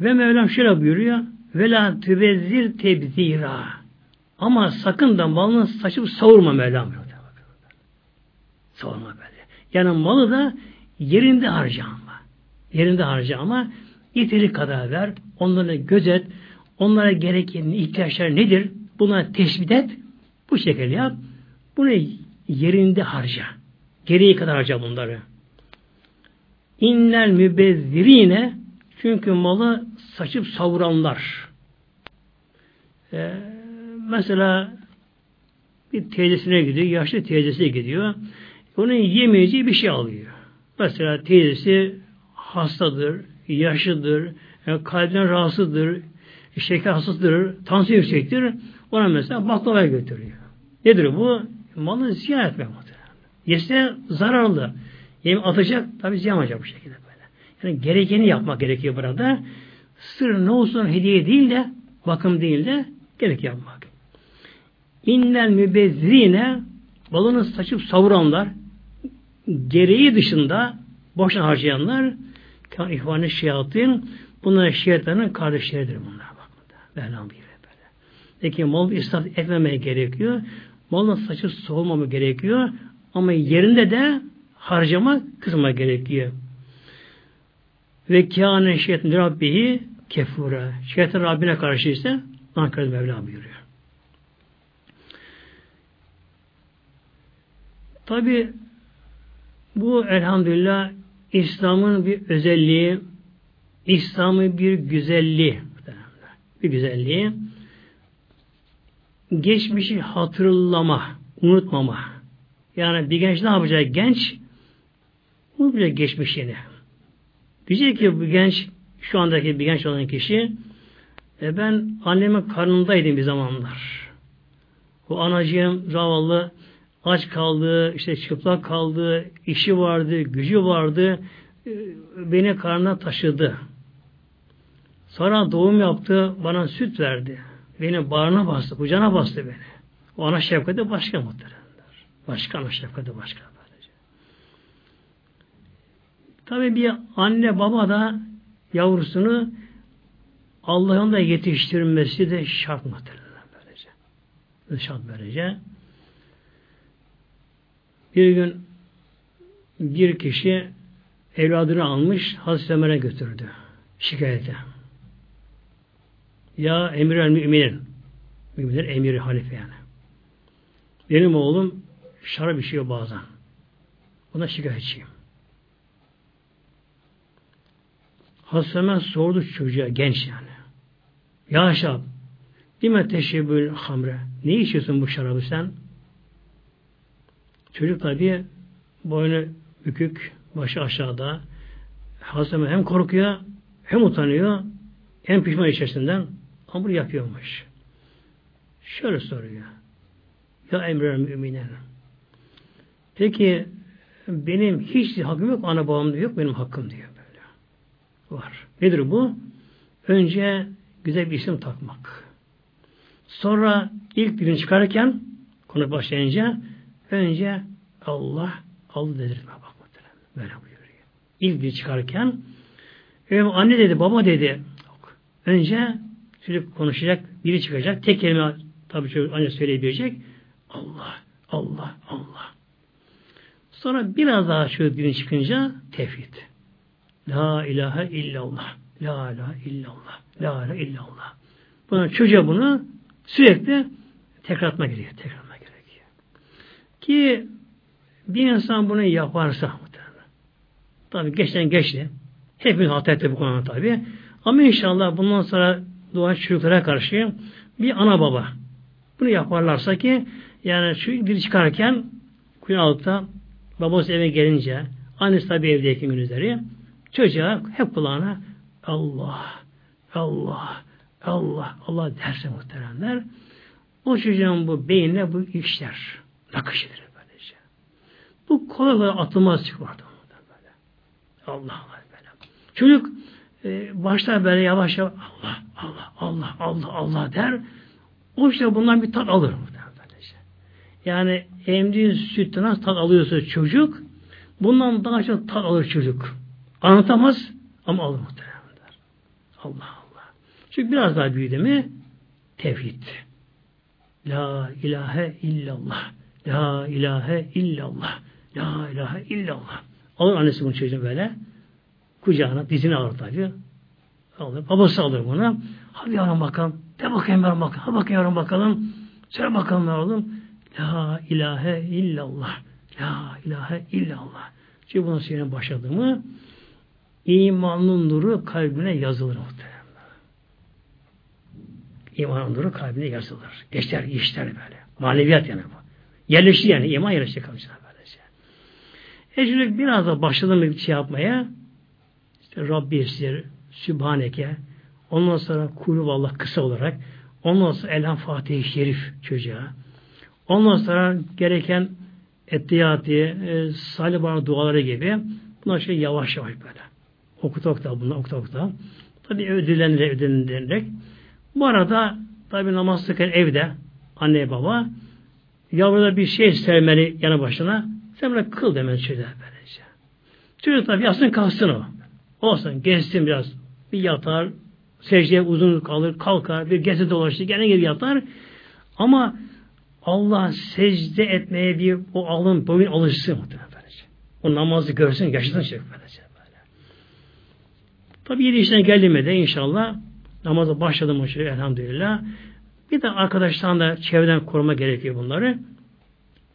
Ve Mevlam şöyle buyuruyor. Ve la tübezzir tebzira. Ama sakın da malını saçıp savurma Mevlam. Savurma böyle. Yani malı da yerinde harca ama. Yerinde harca ama yeteri kadar ver. Onları gözet. Onlara gereken ihtiyaçları nedir? Buna tespit et. Bu şekilde yap. Bunu yerinde harca. Gereği kadar harca bunları. İnnel mübezzirine çünkü malı saçıp savuranlar. Ee, mesela bir teyzesine gidiyor, yaşlı teyzesine gidiyor. Onun yemeyeceği bir şey alıyor. Mesela teyzesi hastadır, yaşlıdır, yani kalbinden rahatsızdır, şeker hastasıdır, tansiyon yüksektir. Ona mesela baklava götürüyor. Nedir bu? Malı ziyan etmek muhtemelen. Yese zararlı. Yemi atacak, tabi ziyan olacak bu şekilde böyle. Yani gerekeni yapmak gerekiyor burada. Sır ne olsun hediye değil de, bakım değil de, Gerek yapmak. İnnel mübezzine balını saçıp savuranlar gereği dışında boşuna harcayanlar kan ihvanı şeyatın bunlar şeytanın kardeşleridir bunlar. Mevlam buyuruyor böyle. Peki mal israf etmemeye gerekiyor. Malın saçı soğumama gerekiyor. Ama yerinde de harcama kısma gerekiyor. Ve kâne şeytan Rabbihi kefura. Şeytan Rabbine karşı ise nankör Mevla buyuruyor. Tabi bu elhamdülillah İslam'ın bir özelliği, İslam'ın bir güzelliği, bir güzelliği, geçmişi hatırlama, unutmama. Yani bir genç ne yapacak? Genç unutmayacak geçmişini. Diyecek ki bu genç, şu andaki bir genç olan kişi, e ben annemin karnındaydım bir zamanlar. Bu anacığım zavallı aç kaldı, işte çıplak kaldı, işi vardı, gücü vardı, e, beni karnına taşıdı. Sonra doğum yaptı, bana süt verdi. Beni bağrına bastı, kucağına bastı beni. O ana şefkati başka muhteremler. Başka ana şefkati başka. Böylece. Tabi bir anne baba da yavrusunu Allah'ın da yetiştirmesi de şart muhteremler böylece. Şart böylece. Bir gün bir kişi evladını almış Hazreti Ömer'e götürdü. Şikayete. Ya emir el müminin. Müminler emiri halife yani. Benim oğlum şarap içiyor bazen. Buna şikayetçiyim. Hazreti Ömer sordu çocuğa genç yani. Ya şab Lime teşebbül hamre. Ne içiyorsun bu şarabı sen? Çocuk tabi boynu bükük, başı aşağıda. Hazreti hem korkuyor, hem utanıyor, hem pişman içerisinden hamur yapıyormuş. Şöyle soruyor. Ya emre müminen. Peki benim hiç hakkım yok, ana babam yok, benim hakkım diyor böyle. Var. Nedir bu? Önce güzel bir isim takmak. Sonra ilk birini çıkarırken konu başlayınca önce Allah Allah dedirtme bak Böyle buyuruyor. İlk bir çıkarken anne dedi, baba dedi. Yok. Önce çocuk konuşacak, biri çıkacak. Tek kelime tabii çocuk anne söyleyebilecek. Allah, Allah, Allah. Sonra biraz daha çocuk birini çıkınca tevhid. La ilahe illallah. La ilahe illallah. La ilahe illallah. Buna çocuğa bunu sürekli gerekiyor. Tekrartma gerekiyor. Ki bir insan bunu yaparsa tabi geçten geçti. Hepimiz hata etti bu konuda tabi. Ama inşallah bundan sonra doğan çocuklara karşı bir ana baba bunu yaparlarsa ki yani şu bir çıkarken kuyualıkta babası eve gelince annesi tabi evdeki günleri çocuğa hep kulağına Allah Allah Allah Allah derse muhteremler o çocuğun bu beynine bu işler nakış edilir. Bu kolay kolay atılmaz çıkmadı. Böyle. Allah Allah böyle. Çocuk e, başta böyle yavaş yavaş Allah Allah Allah Allah Allah der. O işte bundan bir tat alır. Böylece. Yani emdiği sütten nasıl tat alıyorsa çocuk bundan daha çok tat alır çocuk. Anlatamaz ama alır muhtemelen. Allah Allah. Çünkü biraz daha büyüdü mi tevhid. La ilahe illallah. La ilahe illallah. La ilahe illallah. Alır annesi bunu çocuğun böyle. Kucağına, dizine alır tabi. Alır. Babası alır bunu. Hadi yavrum bakalım. De bakayım yavrum bakalım. Hadi bakayım yavrum bakalım. Söyle bakalım yavrum. La ilahe illallah. La ilahe illallah. Çünkü bunu söyleyen başladı mı imanın nuru kalbine yazılır muhtemelen. İmanın nuru kalbine yazılır. Geçer, işler böyle. Maneviyat yani bu. Yerleşti yani. iman yerleşti kalbine. E çocuk biraz da başladı bir şey yapmaya işte Rabbi esir, Sübhaneke ondan sonra Kulü Allah kısa olarak ondan sonra Elham Fatih-i Şerif çocuğa ondan sonra gereken ettiyati, e, salih bana duaları gibi bunlar şey yavaş yavaş böyle. Okuta okuta bunlar okuta okuta. Tabi ödüllendirerek ödüllendirerek bu arada tabi namaz kılarken evde anne baba yavruda bir şey sermeli yanı başına sen böyle kıl demeli çocuğa böylece. Çocuk tabi yatsın kalsın o. Olsun gezsin biraz. Bir yatar, secdeye uzun kalır, kalkar, bir gezi dolaşır, gene geri yatar. Ama Allah secde etmeye bir o alın boyun alışsın muhtemelen. O namazı görsün, yaşasın şey böylece. Böyle. Tabi yedi işten geldiğimde de inşallah namaza başladım o şey elhamdülillah. Bir de arkadaştan da çevreden koruma gerekiyor bunları.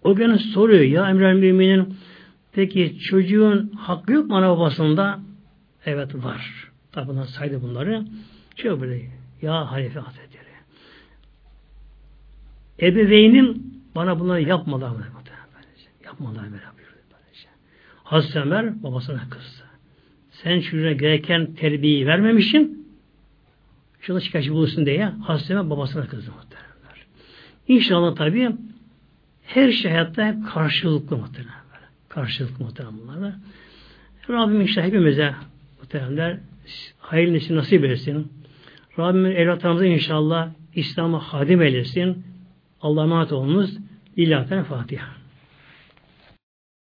O gün soruyor ya Emre Müminin peki çocuğun hakkı yok mu ana babasında? Evet var. Tabi bundan saydı bunları. Şöyle böyle ya Halife Hazretleri ebeveynim bana bunları yapmadılar mı? Buyurdu. Böylece. Hazreti Ömer babasına kızdı. Sen çocuğuna gereken terbiyeyi vermemişsin. Şuna şikayetçi bulursun diye Ömer babasına kızdı muhteremler. İnşallah tabi her şey hayatta hep karşılıklı muhteremler. Karşılıklı muhterem bunlar Rabbim inşallah hepimize muhteremler hayırlı nasip etsin. Rabbim evlatlarımıza inşallah İslam'a hadim eylesin. Allah'a emanet olunuz. Lillahi Fatiha.